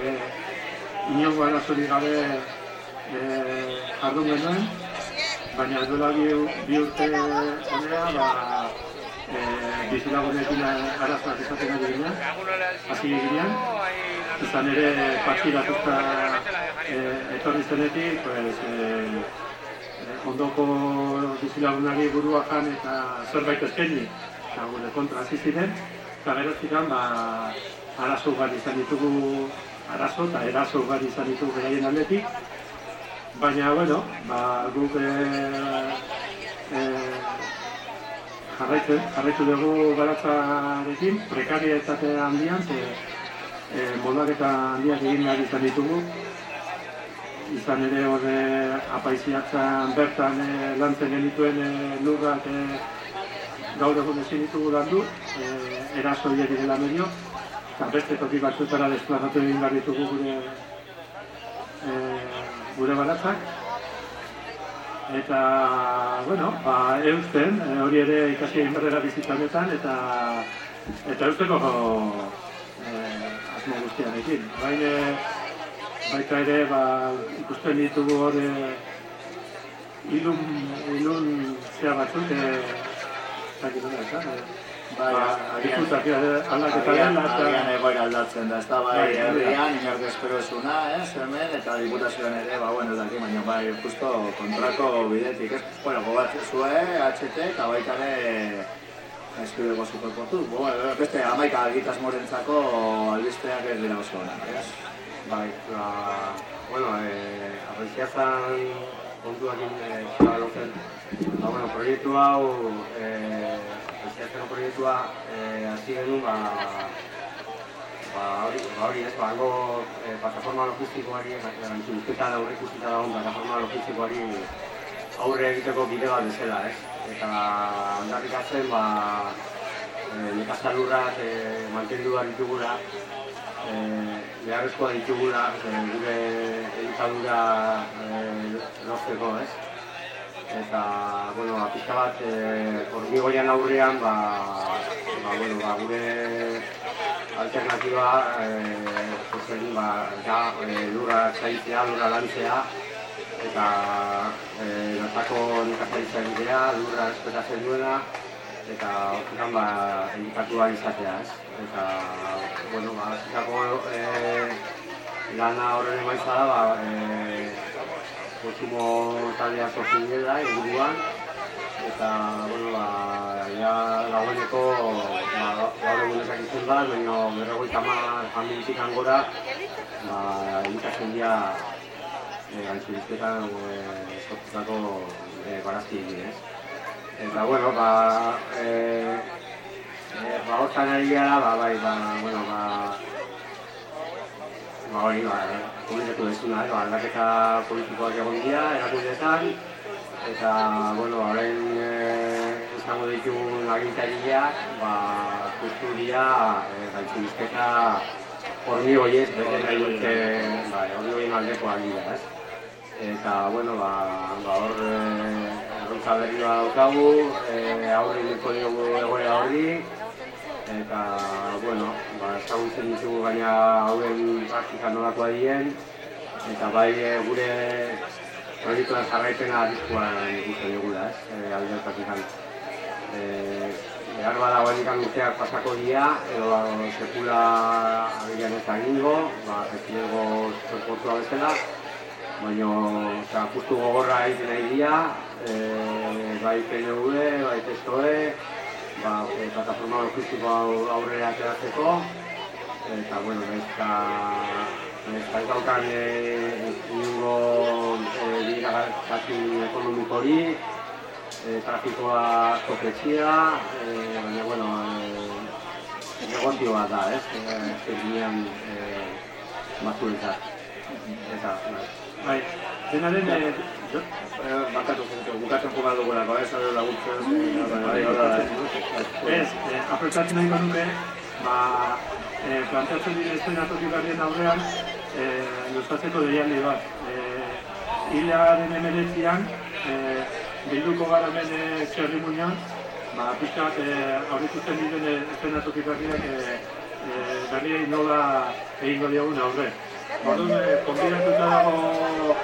eh, inongo arazorik gabe eh, jardun genuen, baina duela bi, bi urte honera, ba, eh, bizilagunekin arazoak izaten ari ginen, hasi ginen, izan ere partidatuta eh, etorri zenetik, pues, eh, ondoko bizilagunari burua jan eta zerbait eskaini, eta gure kontra hasi ziren, eta geroztikan, ba, arazo ugari izan ditugu, arazo eta eraso ugari izan ditugu beraien aldetik, baina, bueno, ba, guk eh, eh, jarraitu, jarraitu dugu baratzarekin, prekarietate handian, ze e, moldaketa handiak egin behar izan ditugu. Izan ere horre apaiziatzen bertan e, lantzen genituen e, lurrak e, gaur egun ezin ditugu landu, e, eraso horiek direla medio, eta beste toki batzuetara desplazatu egin behar ditugu gure, e, gure baratzak. Eta, bueno, ba, eusten, e, hori ere ikasi egin berrera bizitzanetan, eta, eta eusteko eh, asmo guztiarekin. Bain, e, baita ere, ba, ikusten ditugu hor e, ilun, ilun zea batzuk, e, zakit nola esan, e, Bai, ba, diputazioa aldaketa dela, eta- agian egoera aldatzen da, ez da bai Bai, herrian, inork espero zuna, ez, hemen, eta diputazioan ere, ba, bueno, daki, baina bai, justo kontrako bidetik, ez, bueno, gobatzen zue, HT, eta baita ere, eskidego superportu, bueno, beste amaika egitasmorentzako albisteak ez dira oso onak, ez? Bai, ba, bueno, eh, arraiziazan kontuakin eh, zabalotzen. Ba, bueno, proiektu hau, eh, arraiziazan proiektua eh, hasi genuen, ba, ba, hori, ba, hori ez, ba, hango eh, plataforma logistikoari, gantzunketa da aurre ikusita dagoen plataforma logistikoari aurre egiteko bide bat bezala, ez? Eta aldarrikatzen, ba, eh, nekazalurrak eh, mantendu behar ditugula, eh, beharrezkoa ditugula eh, gure elikadura eh, lortzeko, ez? Eta, bueno, ba, pixka bat, eh, hormigoian aurrean, ba, ba, bueno, ba, gure alternatiba, eh, pues, egin, ba, da, eh, lurra zaitzea, lurra lantzea, eta eh, bertako nekazaritza egitea, lurra respetatzen duena, eta horretan ba, elikatua izatea, ez? Eta, bueno, ba, zikako eh, lana horren emaitza da, ba, eh, kontsumo taldea sortu dela, inguruan, eta, bueno, ba, ja dagoeneko, ba, gaur egunek egiten da, baina berrogeita hamar familitik angora, ba, elikatzen dira e, gantzurizketan e, sortutako e, barazki egin, ez? Eta, bueno, ba, e, e, ba, hortan ari gara, ba, bai, ba, bueno, ba, hori, ba, e, komunikatu dezuna, eh, ba, aldaketa politikoak egon dira, erakundeetan, eta, bueno, orain e, izango ditugun agintariak, ba, justu dira, e, gantzurizketa hormi horiek, bete nahi dute, bai, hormi horien aldeko dira, ez? Eta, bueno, ba, ba hor e, erronka berri bat daukagu, e, aurre niko diogu egoera horri, eta, bueno, ba, ezagutzen ditugu gaina hauen praktika nolakoa dien, eta bai e, gure proiektuen jarraipena arriskoan ikusten dugula, ez, e, aldeetatik e, behar bada guenikan urteak pasako dira, edo sekula agian ez egingo, ba, ezilego zerportua bezala, baina oza, justu gogorra egiten nahi dira, e, bai PNV, bai PSOE, ba, e, plataforma logistiko aurrera ateratzeko, eta, bueno, nahizka, nahizka ez daukan e, inungo e, bidegazki ekonomikori, e, trafikoa asko pretxia, e, baina, bueno, e, negozioa da, ez? E, Zerginean e, batzuentzat. Eta, bai. Bai, eh, eh, bakatu zentu, bukatzen ez, hori laguntzen, eh, bai, bai, bai, Ez, apretatzen nahi nuke, ba, eh, planteatzen dire estenatoki garrien aurrean, eh, luzatzeko deialdi bat. Eh, hilaren emeretzian, eh, bilduko gara hemen eh, txerri muñan, ba, pixkat eh, aurrikusten diren estenatoki garriak eh, eh, berriei nola egingo diogun aurre. Orduan, eh, konbidatuta dago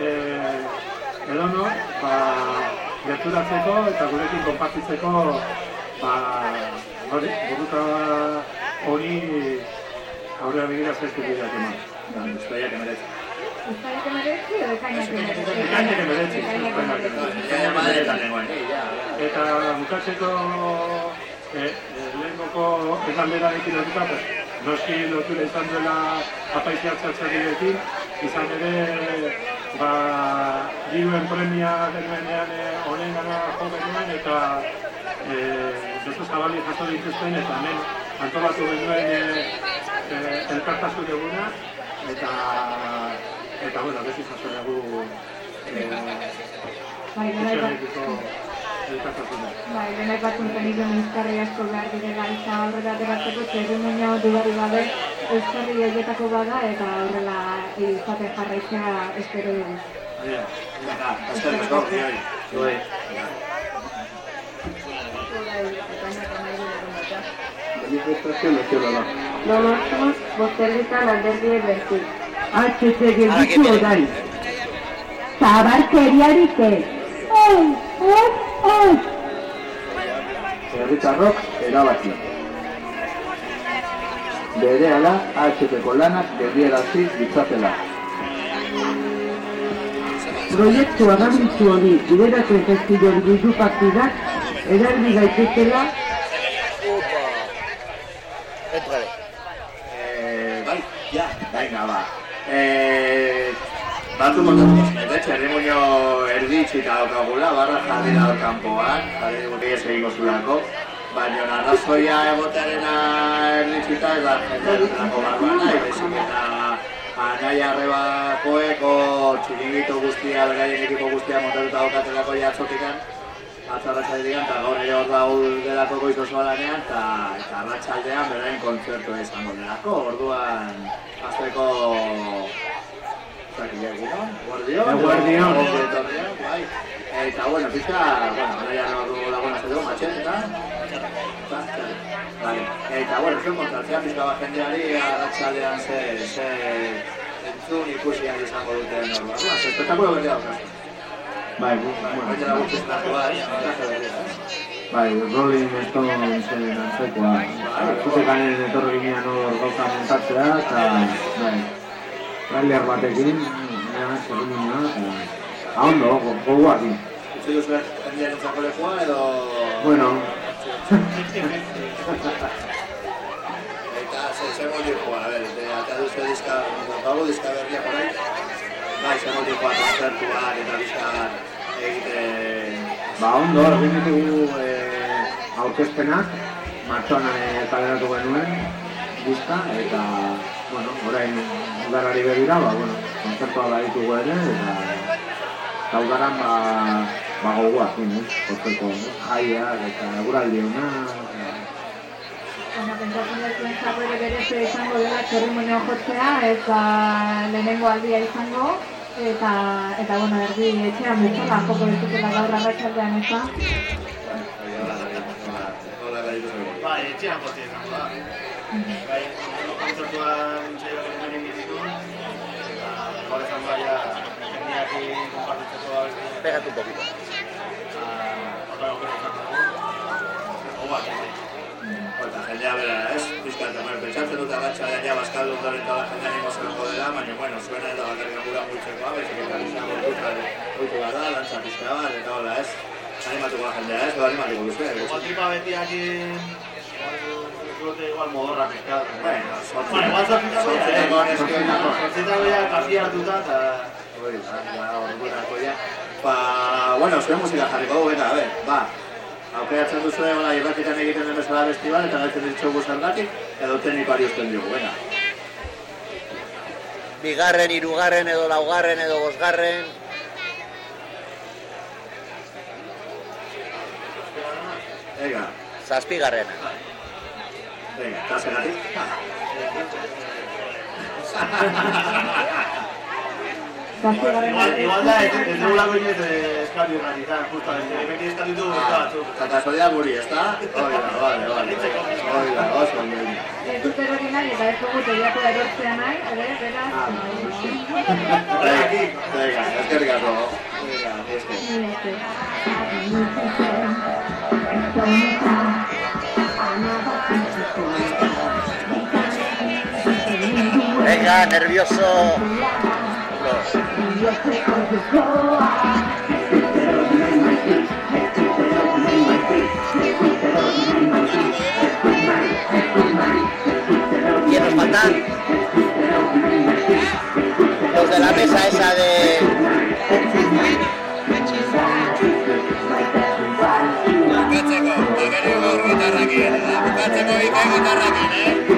eh, edono, ba, gerturatzeko eta gurekin konpartitzeko ba, hori, buruta hori aurrera begira zertu bideak eman. Ba, Uztaiak emeretzi. Uztaiak emeretzi edo ekainak emeretzi? Ekainak emeretzi, uztaiak. Eta bukatzeko eh, eh, lehengoko esan berarekin lotuta, noski lotura izan duela apaizia txatxarrirekin, izan ere ba, diruen premia denuenean eh, honen gana jo genuen eta eh, Josu Zabali jaso dituzten eta hemen antolatu genuen eh, eh, elkartasun eguna eta eta bueno, beti jaso dugu eh, Bai, gara etxearekiko elkartasuna. Bai, denak bat konteniduen euskarri asko behar direla eta aurrera ateratzeko txerrimuño dudari gabe euskarri horietako bada eta horrela izaten jarraitzea espero dugu. Asko. Bai. Manifestazio nazionala. Lo lortuz, bosterrita alderdi bertu. HT gelditu orain. Zabarkeriarik ez. Oi, oi, oi. Herritarrok erabaki. Berehala AHT-ko lanak berrierazi ditzatela. Proiektu agambitzu honi bideratzen zaizkion diru partidak erabili gaitezela Entrale. Eh, bai, ja, venga, ba. Eh, Batu montatu zinete, txerrimuño erditxita daukagula, barra jarri da kanpoan, jarri dugu ez egingo zulako, baina arrazoia egotearena erditxita ez da jende erdelako barruan nahi, bezik anai arrebakoeko txiringito guztia, beraien ekipo guztia montatuta daukatelako jatzotikan, atzo arratsaldean eta gaur ere hor dago delako goiz oso lanean eta arratsaldean beraien kontzertua izango delako. Orduan hasteko Guardion. Ongi etorriak, bai. Eta bueno, pizka, bueno, ahora ya no dugu laguna zaitu, matxeta. Vale. Eta bueno, zuen kontratzea pizka bat jendeari arratsaldean ze, ze entzun ikusi ahal izango duten orduan. Bueno, ze espetakulo daukazu. Bai, da bueno, bai, bai, Rolling Stonesen antzekoa. Zutekanen etorri ginean hor gauza montatzea, eta, bai, trailer batekin, zerrimina, eta, ah, ondo, go- gogoakin. Utsi duzu jendean entzako lekua edo... Bueno, Eta ze, ze modikoa, a ver, de, ata duzu diska, dago diska berria por ahí. Bai, ze modikoa kontzertuak eta diska egiten... ba, ondo, egin ditugu eh, aurkezpenak, martxoan eh, kaleratu genuen, diska, eta, bueno, orain udarari begira, ba, bueno, kontzertua da ditugu ere, eta, eta udaran, ba, ba gogoakin, eh, kontzertu, eh, jaiak, eta eguraldi ona, eta, Baina, pentsatzen dut zuentzako ere berezia izango dela txerrimunio jotzea, eta lehenengo aldia izango, eta, eta bueno, erdi etxean bezala joko dizutela gaur arratsaldean eta. Hola, bai, duzu. Bai, etxean. Bai, ginen ditu, eta gaur izango da ja jendeakin dugu. Gogoak, bai. Eta jendea bera, ez? Pizkat, bueno, pentsatzen dut arratsaldean ja bazkaldu ondoren toda jendea nimo zelango dela, baina, bueno, zuena eta bakarrik gura multzekoa, baizik eta izango dut, oitu da, lantza pizka bat, eta hola, ez? Animatuko da jendea, ez? Edo animatuko eh? Igual tripa beti aquí... Igual igual modorra pescado. Bueno, igual zortzitako ya, Zortzitako eh? neskionako. Zortzitako ya, kasi hartuta, eta... Hori da, ja, orduenako ja. Ba, bueno, zuen musika jarriko dugu, venga, a ver, ba. Aukeratzen duzu hola irratikan egiten den bezala festival, eta gaitzen ditzugu zergatik, edo teknikoari usten diogu, venga. Bigarren, hirugarren edo laugarren edo bosgarren. Venga, Zazpigarrena. Igual, da, ez ez eh, eskatu irratizan, justamente. Beti eskatu ditugu beste batzuk. Eta kasualidad guri? Hori da, vale, vale. Hori da, oso ondo. Ez dut erori nahi eta ez dugu teiatu erortzea nahi, ere, beraz... Asko. Venga, eske. Mila Venga, nervioso. ¿Quién nos faltan? Los de la mesa esa de... Eh?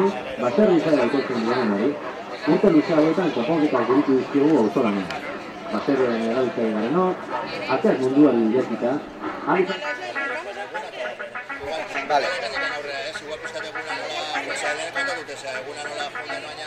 Txoforni, baserri izara ikotzen duen hori, urte luze hauetan konponketak burutu dizkiogu auzolanen. Baserriaren erabiltzai garen hor, ateak munduari irekita, ahalik Vale. aurrera, ez, igual pizkat eguna nola, pues, lehen kontatu dute, eguna nola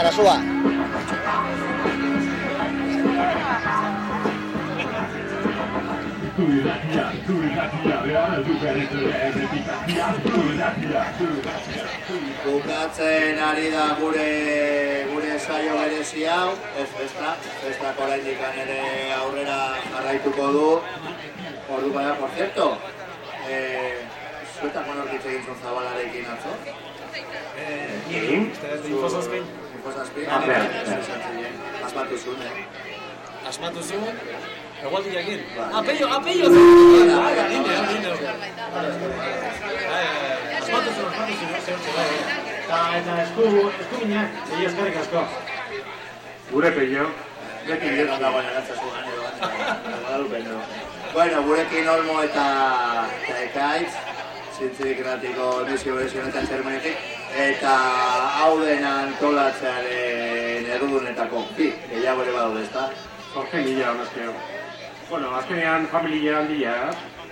Sarasua. Bukatzen ari da gure gure saio berezi hau, ez festa, festa oraindik ere aurrera jarraituko du. Ordu bada, por cierto, eh, zuetako norkitze egin zabalarekin atzo? Egin? Infosazpin? Infosazpin? Ah, Asmatu zuen, eh? Asmatu zuen? Egual diakin? Bai. Apello, apello! Bai, Bai, bai, ninde, bai. ninde. Asmatu zuen, asmatu zuen, bai. Eta, eta esku, esku minak, egi eskarrik asko. Gure pello. Beti gero dagoen erantzazu gane doan. Bueno, gurekin Olmo eta eta Ekaitz, zintzirik eratiko emisio berezio honetan txermenetik, eta hau den antolatzearen erudunetako bi, gehiago ere badaude, ezta? Jorge Mila, honezkeo. Bueno, azkenean familia handia,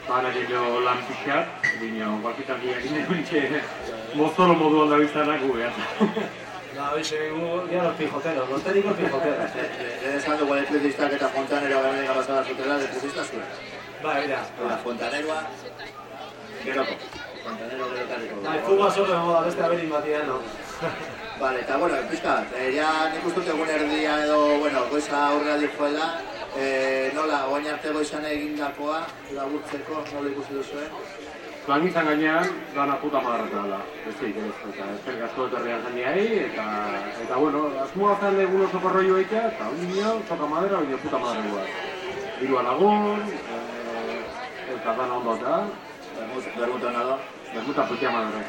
baina gero lan pixkat, dino, guakitan dia gine guintxe, moztolo moduan da bizanak guea. Da, hoxe, gu, ya los pijoteros, los técnicos pijoteros. Lehen esan dugu elektrizistak eta fontanero gara nire pasada zutela, elektrizista zuen. Ba, mira. Eta fontaneroa, geroko. Fontanero gerotariko. Bai, fuma sorre moda beste aberin batian, no? Vale, eta bueno, pizka, eh, ja nik uste dut egun erdia edo, bueno, goiza aurrera dijoela, eh, nola, oain arte goizan egindakoa, laburtzeko, nola ikusi duzuen? Lan izan gainean, dana puta madarratu dela. Besteik, ez, eta eskerrik asko etorrian jendeai, eta, eta bueno, asmoa zen egun oso korroio eitea, eta hori nio, soka madera, hori puta madarratu da. Irua lagun, eh, eta dana ondo eta, Bermuta nado. Bermuta putia madera.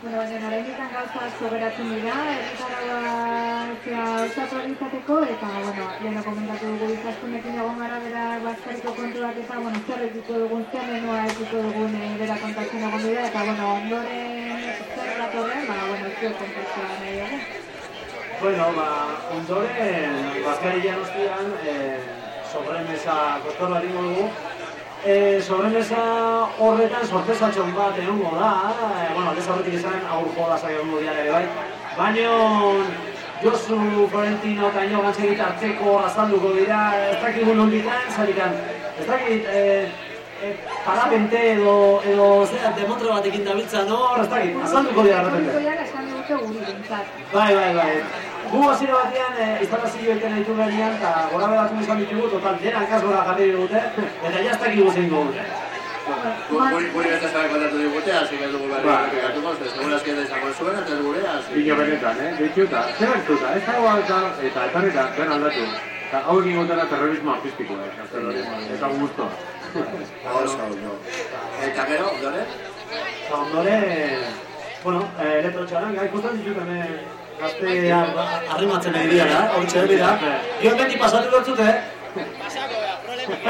Bueno, baina oraindikan gauza asko geratzen dira, herritarra osatu izateko, eta, bueno, leheno komentatu dugu izazkunekin egon gara bera bazkariko kontuak eta, bueno, zer egiko dugun, zer menua egiko dugun e, bera kontatzen egon dira, eta, bueno, ondoren zer datorren, ba, bueno, zer kontatzea nahi dugu. Bueno, ba, ondoren, bazkarillan ostian, eh, sobremesa kotorra egingo dugu. Eh, sobremesa horretan sorpresatxon bat egongo da, eh, bueno, aldez horretik izan aur jolazak egongo ere bai. Baina Josu, Florentino eta Ino gantzegit hartzeko azalduko dira, ez dakigu nondikan, zarikan, ez dakit, eh, parapente edo, edo, zera, demontre batekin dabiltza, no? Ez dakit, azalduko dira, repente. Kontikoiak esan digute guri bintzat. Bai, bai, bai. Gu hasiera batean e, instalazio egiten ditu berean eta gora beratu izan ditugu, total, dena hankaz gora jarri dute, eta ja ez dakigu zein dute. Guri beste zabe kontatu digute, hasi behar dugu berri Ba. errepikatuko, ze segurazki ez izango zuen, eta ez gure, hasi. Bino benetan, eh? Ditu eta, zer hartuta, ez dago eta, eta ekarri da, ben aldatu. Hau egin gotera terrorismo artistikoa, eh? Eta, eta guztua. Oso, ondo. Eta gero, dore? Eta ondoren, bueno, eh, elektrotxaran, gai ikusten ditut hemen gazteak arrimatzen ari dira, hori txer dira. Gio beti pasatu dut eh?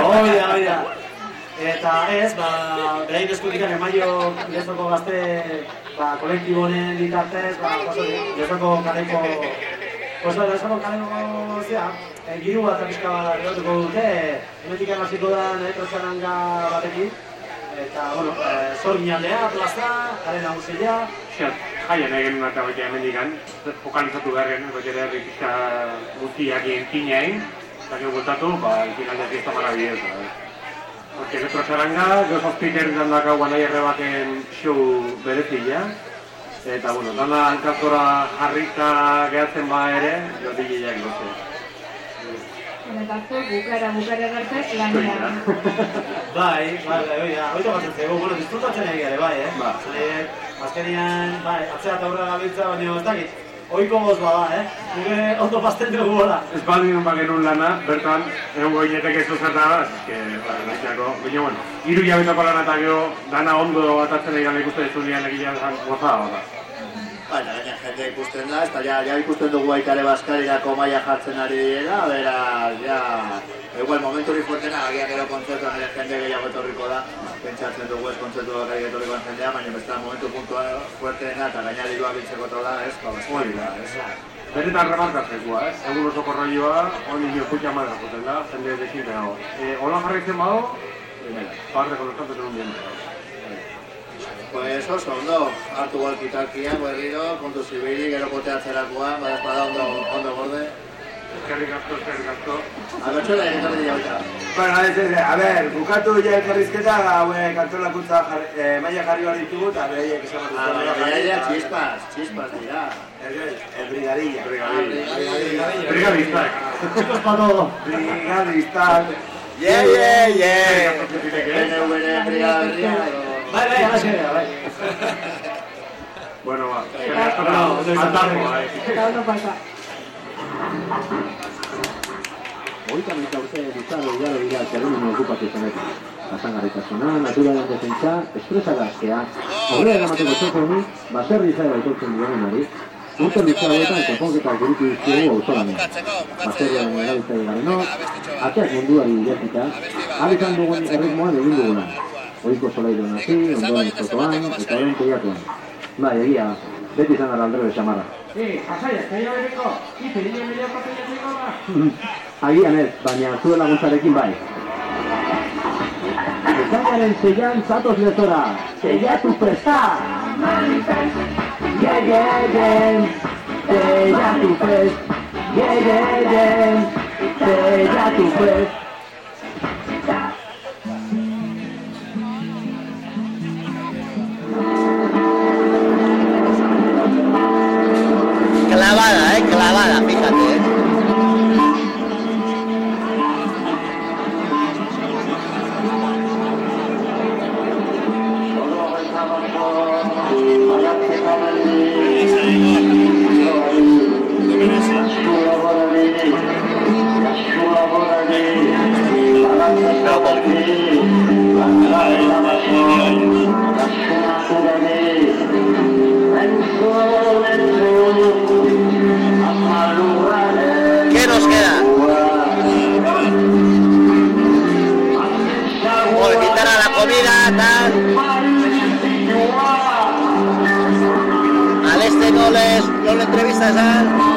Hoi da, hoi da. Eta ez, ba, berain eskutik emaio lezoko gazte ba, kolektibo honen bitartez, ba, oso, kaleko, oso, lezoko kaleko, zera, e, giru bat pixka bat erotuko dute, hemetik hasiko da elektrotxaranga batekin, eta, bueno, e, zor ginaldea, plaza, kare nagusia, Xat, jaien egin una eta baita hemendikan, fokalizatu beharren, baita ere herri pizka guztiak egin eta gero bultatu, ba, ikinaldia fiesta maravillosa. Eh? Porque nuestro charanga, Jos Hospiter izan daka guanai erre baten show berezia, eta, bueno, dana hankazora jarrita gehatzen ba ere, jo digileak goze. Bueno, eta zu, bukara, bukara arte, lanean. Bai, bai, bai, bai, hori tokatzen zego, bueno, disfrutatzen ari gare, bai, eh? Ba. Zene, azkenian, bai, atzera eta aurrera gabiltza, baina ez dakit, oiko goz bada, eh? Gure ondo pasten dugu gola. Ez baldin bagenun lana, bertan, egon goinetek ez duzerta da, que, ba, nahiako, baina, bueno, hiru jabetako lana eta gero, dana ondo batatzen egin ikusten zunean egin goza da. Baina, baina jende ikusten da, eta ja, ja ikusten dugu baita ere Baskarirako maila jartzen ari direla, beraz, ja, igual momentu hori fuertena, agian gero kontzertuan ere jende gehiago etorriko da, pentsatzen dugu ez kontzertu bakarrik etorriko den jendea, baina beste momentu puntua fuerteena eta gaina dirua biltzeko tola, ez, ba, Baskarira, ez. Benetan remarkatzekoa, ez? Egun oso korroioa, honi nio joten da, jende dekin behago. E, hola jarraitzen bado, e, parte konostante zenun bien. Pues oso, ondo, hartu golkitalkia, berriro, kontu zibili, gero kote atzerakoa, bada espada ondo, ondo gorde. Eskerrik asko, eskerrik asko. Abertxola, egitorri dira baita. Bueno, ez, ez, a ber, bukatu ja elkarrizketa, hauek antolakuntza jar, eh, maila jarri behar ditugu, eta beraiek esan bat Ah, baina, baina, chispas, chispas dira. Ez, ez, el brigadilla. Brigadilla. Brigadistak. Chicos pa todo. Brigadistak. Yeah, yeah, yeah. Berria, edo... Bai, bai, bai. Bueno, ba, eskerrik asko, eta altarko, bai. Eta ondo pasa. Hogeita hamaika urte luzaro igaro dira terrenio okupatu zenetik. Jasangarritasuna, naturalen defentsa, estresa gaztea, aurrera eramateko txoko honi, baserri izaera aitortzen duenari, urte luze hauetan konponketak burutu dizkiegu auzolani. Baserriaren erabiltzaile garenok, ateak munduari irekita, ahal izan dugun erritmoan egin duguna. Oiko solairuan hasi, ondoren zotoan, eta orain teiatuan. Bai, egia, beti izan gara aldero de xamarra. Eh, pasaiak, kaia bereko, ite, ite, medio papeia zegoa. Agian ez, baina zuen laguntzarekin bai. Ekainaren zeian zatoz lezora, zeiatu presta! Ye, ye, ye, zeiatu prest! Ye, ye, ye, zeiatu prest! Monday. No le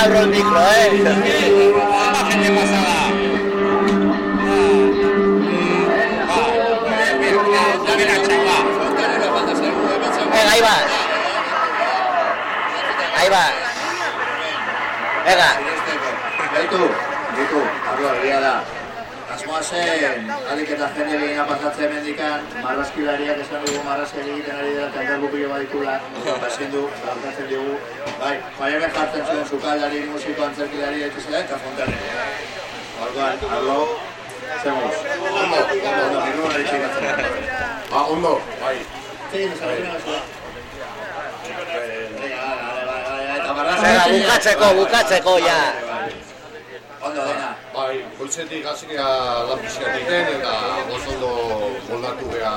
Que te abro el micro, eh. Asmoa zen, alik eta jende gehiena pasatzen mendikan, marrazkilariak esan dugu marrazki egiten ari dela, eta enkargu pilo badikula, ezin du, barkatzen dugu. Bai, bai hemen jartzen zuen sukaldari, musiko, antzerkilari, eta zela, eta fontane. Orduan, arlo, zemuz. Ondo, ondo, txikatzen. Ba, ondo, bai. Eta Venga, marrazki... bukatzeko, bukatzeko, ja. Ondo, dena. Bai, goizetik hasi gea lan pixka egiten eta oso ondo moldatu gea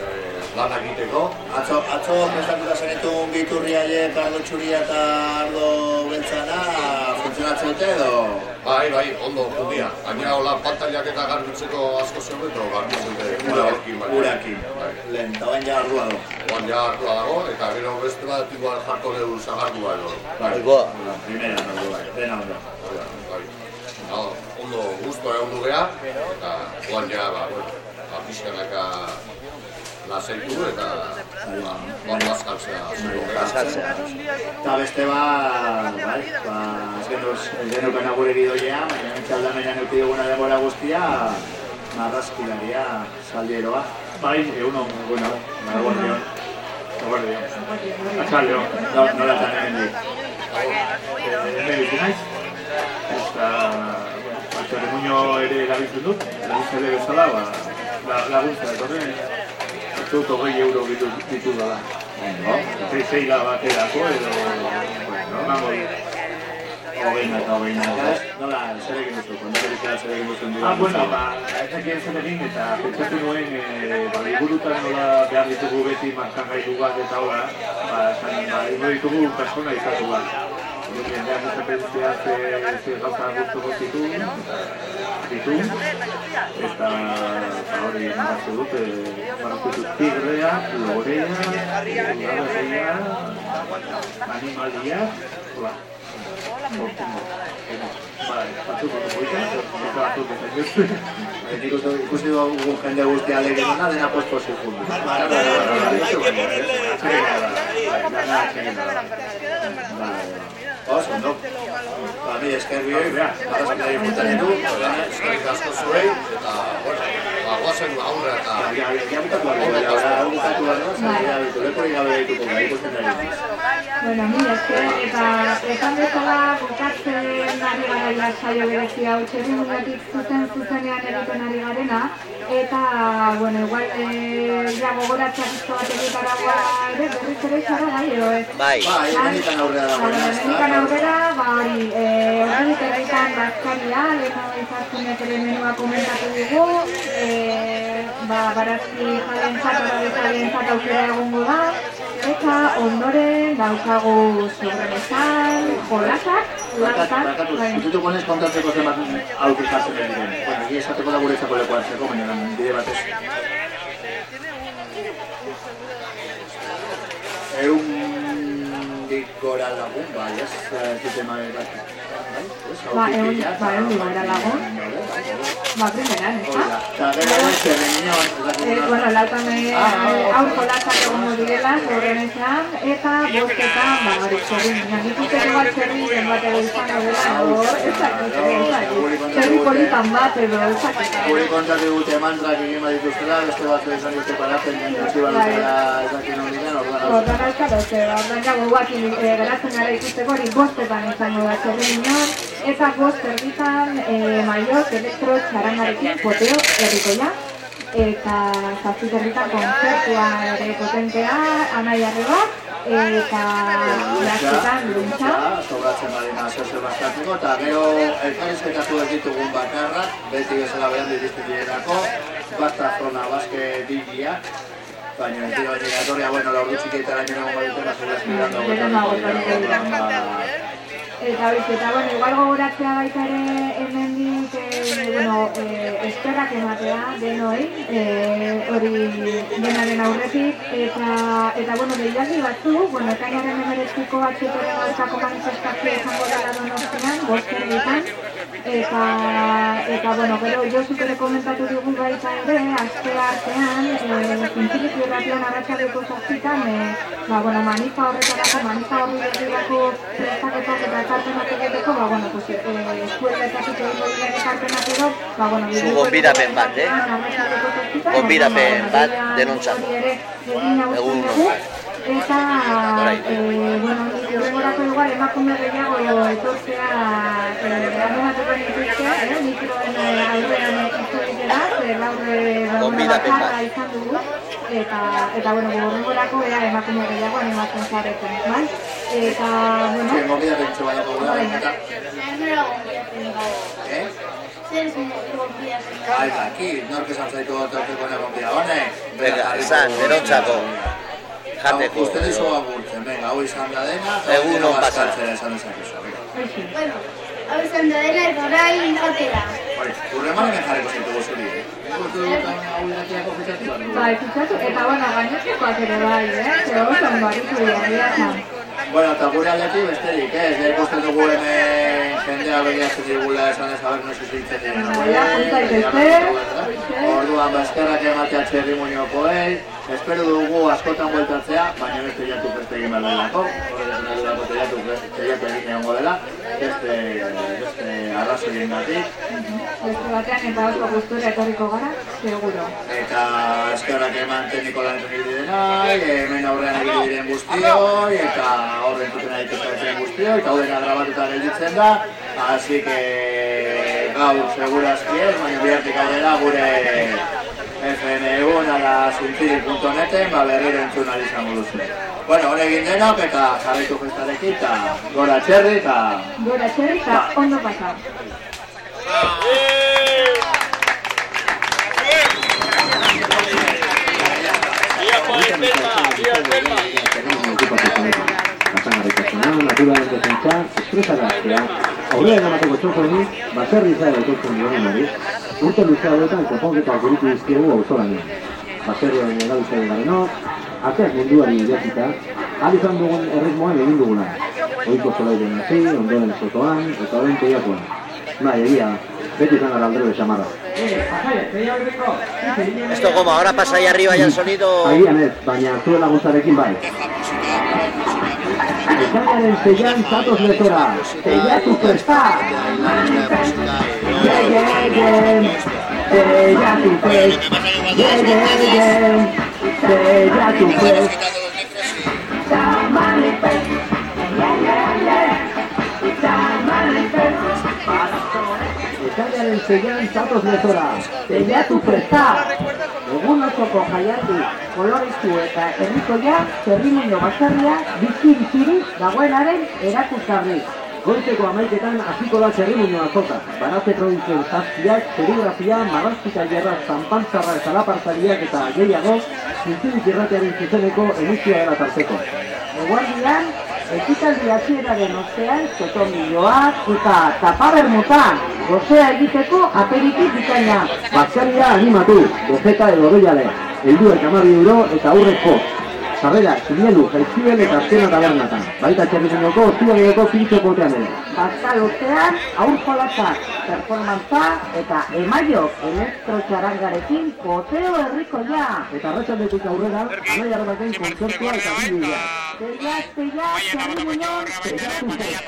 eh, lan egiteko. Atzo, atzo prestatuta zenitun biturri haiek ardo txuria eta ardo beltzana funtzionatzen dute edo? Bai, bai, ondo, jundia. Gaina hola pantailak eta garbitzeko asko zeuden eta garbitzen dute urarekin. bai. Urarekin. Lehen, eta bain ja ardua du. Oan ja hartua dago, eta gero beste bat igual jarko dugu zagardua edo. Bai, Bai. primera ardua, dena. Bai. Ja, ondo, guztua egon gea, eta oan ja, ba, bueno, ba, pixkanaka lasaitu eta ba, oan bazkaltzea. Bazkaltzea. Eta beste ba, bai, ba, ez genuz, ez genuken agure gidoia, baina entzaldamenean euki duguna denbora guztia, marrazkilaria saldieroa. Bai, egun on, bueno. Eguerdion. Atxaleo. No, nola eta hemendik. Hemen bizi naiz. Eta, bueno, patrimonio ere erabiltzen dut, laguntzaile bezala, ba, la- laguntza etorri, ez dut hogei euro ditu, ditu dala. Ondo. Zei zeila baterako edo, bueno, dit. Hogeina eta hogeina. Eta nola, zer egin duzu, kontakerizia zer egin duzu Ah, bueno, ba, ez dakien zen egin eta pentsatu nuen, e, ba, liburutan nola behar ditugu beti markagailu bat eta hola, ba, esan, ba, ditugu persona izatu bat. Hori jendeak esaten zehaz ze, ze gauza gustuko zitu, ditu, eta ba, hori marraztu dut, e, marraztu dut tigrea, lorea, udaberria, animalia, hola. Bai, batzuk ondo goitzen, beste batzuk bezain beste. Nik uste ikusi dugu jende guztia alegin dena, dena pospozik jundu. Oso, no? Ba, mi esker bioi, nahi putan ditu, eskerrik asko zuei, eta, bueno, ba, guazen aurre eta... Ja, ja, bukatu behar dugu, ja, bukatu behar ja, bitu, leporik gabe dituko, bai, ikusten ari. Bueno, mi esker, eta esan bezala bukatzen ari gara ja saio berezi hau txerrimugatik zuzen zuzenean egiten ari garena, eta, bueno, igual, eh, ja gogoratzea pizko bat egitaragoa ere, berriz ere izara gai, edo ez? Bai. Bai, hemendikan aurrera dago. Ba, hemendikan aurrera, ba hori, eh, horrenik egiten bazkaria, lehena izartzunek ere menua komentatu dugu, eh, ba, barazki jalentzat, barazki aukera egongo da, eta ondoren daukagu jolasak, jolasak, Barkatu, bai. dituko nez kontatzeko zenbat aurki jartzen den diren. Bueno, egia esateko da guretzako leku hartzeko, baina bide batez. Eun gora lagun, bai, ez, ez dute mai bat. Bai, Ba, pila, ba, egun gora lagun, ba, primeran, ez da? Eh, bueno, lautame Ah, ah, aur jolasak egongo direla, sobremezan, eta bostetan, ba, hori, txerri, uste igual txerri zenbat edo izango dela, edo, ez dakit, txerri politan bat edo, ez dakit. Kontatu digute mantrak egin badituztela, beste batzu izan dute paratzen, utzi badutela ez dakit non diren, orduan hau. Ordan alkaro, ze, ordan ja goguakin e, geratzen gara ikusteko hori bostetan izango da txerri minon, eta bost erditan e, maiok elektro txarangarekin poteo herrikoia, eta zazpit herritan konzertua ere potentea, anai arreba, eta lasketan luntza. sobratzen badina zer bastatzeko, eta gero elkarrizketatu ez ditugun bakarrak, beti bezala behan dirizten direlako, basta zona baske bigiak, baina ez dira obligatoria, bueno, la ordutxiketara nire gongo dutela, segurazki dando Gero nago etorriko Eta hori, eta bueno, igual gogoratzea baita ere hemendik, eh, bueno, eh, eskerrak ematea denoi, eh, hori denaren aurretik, eta, eta bueno, deialdi batzu, bueno, ekainaren emeretziko atxeteren aurkako manifestazioa izango dela donostian, boster ditan, eta, eta bueno, gero Josuk ere komentatu dugu baita ere, aste artean, eh, zintzilik irratian arratsaleko zazpitan, eh, ba, bueno, manifa horretarako, manifa horri begirako prestaketak eta ekarpenak egiteko, ba, bueno, pues, eh, eskueletatik egingo diren ekarpenak edo, ba, bueno, Zu gonbidapen bat, eh? Gonbidapen bat denontzako. Egun Eta, eh, bueno, horrengorako igual emakume gehiago etortzea eh, mikroen aurrean egitera, gaur bakarra izan dugu, eta, eta bueno, horrengorako ea emakume gehiago animatzen zareten, bai? Eta, bueno, Zer gomida pentsu baina gogura, eta, eh? Zer Bai, eta aquí, nork esan zaitu gortorteko negomia honek. Venga, esan, denontzako. Jateko. Uste dizu agurtzen, venga, hau izan da dena, Egun gero on pasa. bazkaltzera esan dezakezu. Bueno, hau izan da dena eta orain jatera. Hori, urremanen jarriko zaitugu zuri, eh? Hau dugu. bai, fitxatu, eta bueno, gainotzekoak ere bai, eh, ze oso ondo aritu dira. Bueno, eta gure aldetik besterik, ez? Ja ikusten dugu hemen jendea begiatzen digula esan ez haber noiz diren. Ja, junta itezte, Orduan, bazkarrak ematea txerri muñokoei, espero dugu askotan bueltatzea, baina beste jatu beste egin behar delako, nahi dudako teiatu teiatu egin egongo dela, beste, beste arrazoien gatik, beste batean eta oso gustura etorriko gara, seguro. eta eskerrak eman tekniko lanetan egin direnai, hemen aurrean egin diren guztioi, eta horren zuten egiten guztioi, eta horren grabatuta gelditzen da, así que gaur segurazki ez, baina bihartik aurrera gure zintzirik.neten, ba berriro entzun ahal izango duzu. Bueno, hori egin denok eta jarraitu festarekin, eta gora txerri, eta Gora txerri eta ondo pasa. Basangarritasuna, naturalen defentsa, espresaraztea, aurrera emateko txokoeni, baserri izaera etortzen duen hori, urte luze hauetan konponketa aukeritu dizkiegu auzolanean. Baserrioen egalutzen gareno, ateak munduari irekita, ahal izan dugun erritmoan egin duguna. Oiko solairen hasi, ondoren sotoan, eta orain teiatuan. Bai, egia, beti izan gara aldrebe xamarra. Esto como ahora pasa ahí arriba ya el sonido... Agian ez, baina zure laguntzarekin bai. Ekainaren zeian zatoz letora, teiatu festa! Ye, ye, ye, teiatu fest! Ye, ye, ye, teiatu fest! Tamale fest! Ye, ye, ye, tamale fest! Ekainaren zeian zatoz letora, teiatu festa! Egun osoko jaialdi koloristu eta herrikoia zerrimuño batzarria bizi-bizirik dagoenaren erakusgarri. Goizeko amaiketan hasiko da zerrimuño azota. Baratze produzioen zazpiak, serigrafia, marrazkita jarra, zanpantzarra eta lapartariak eta gehiago, zintzirik irratearen zuzeneko emisioa dela tarteko. Eguardian, ekitaldi hasieraren ostean, sotomilloak eta tapabermutan, gozea egiteko aperitik bikaina. Baskaria animatu, dozeta edo doiale, helduek amabi euro eta aurrek jo. Sarrera, zinelu, jaizkibel eta azkena tabernatan. Baita txerrizinoko, ostibareko pintxo potean ere. Baskal urtean, aur jolasak, performantza eta emaiok elektrotxarangarekin poteo herrikoia. Eta arratsaldetik aurrera, anai arbaten kontzertua eta bidea. Teia, teia, zerri muñon, teia, teia.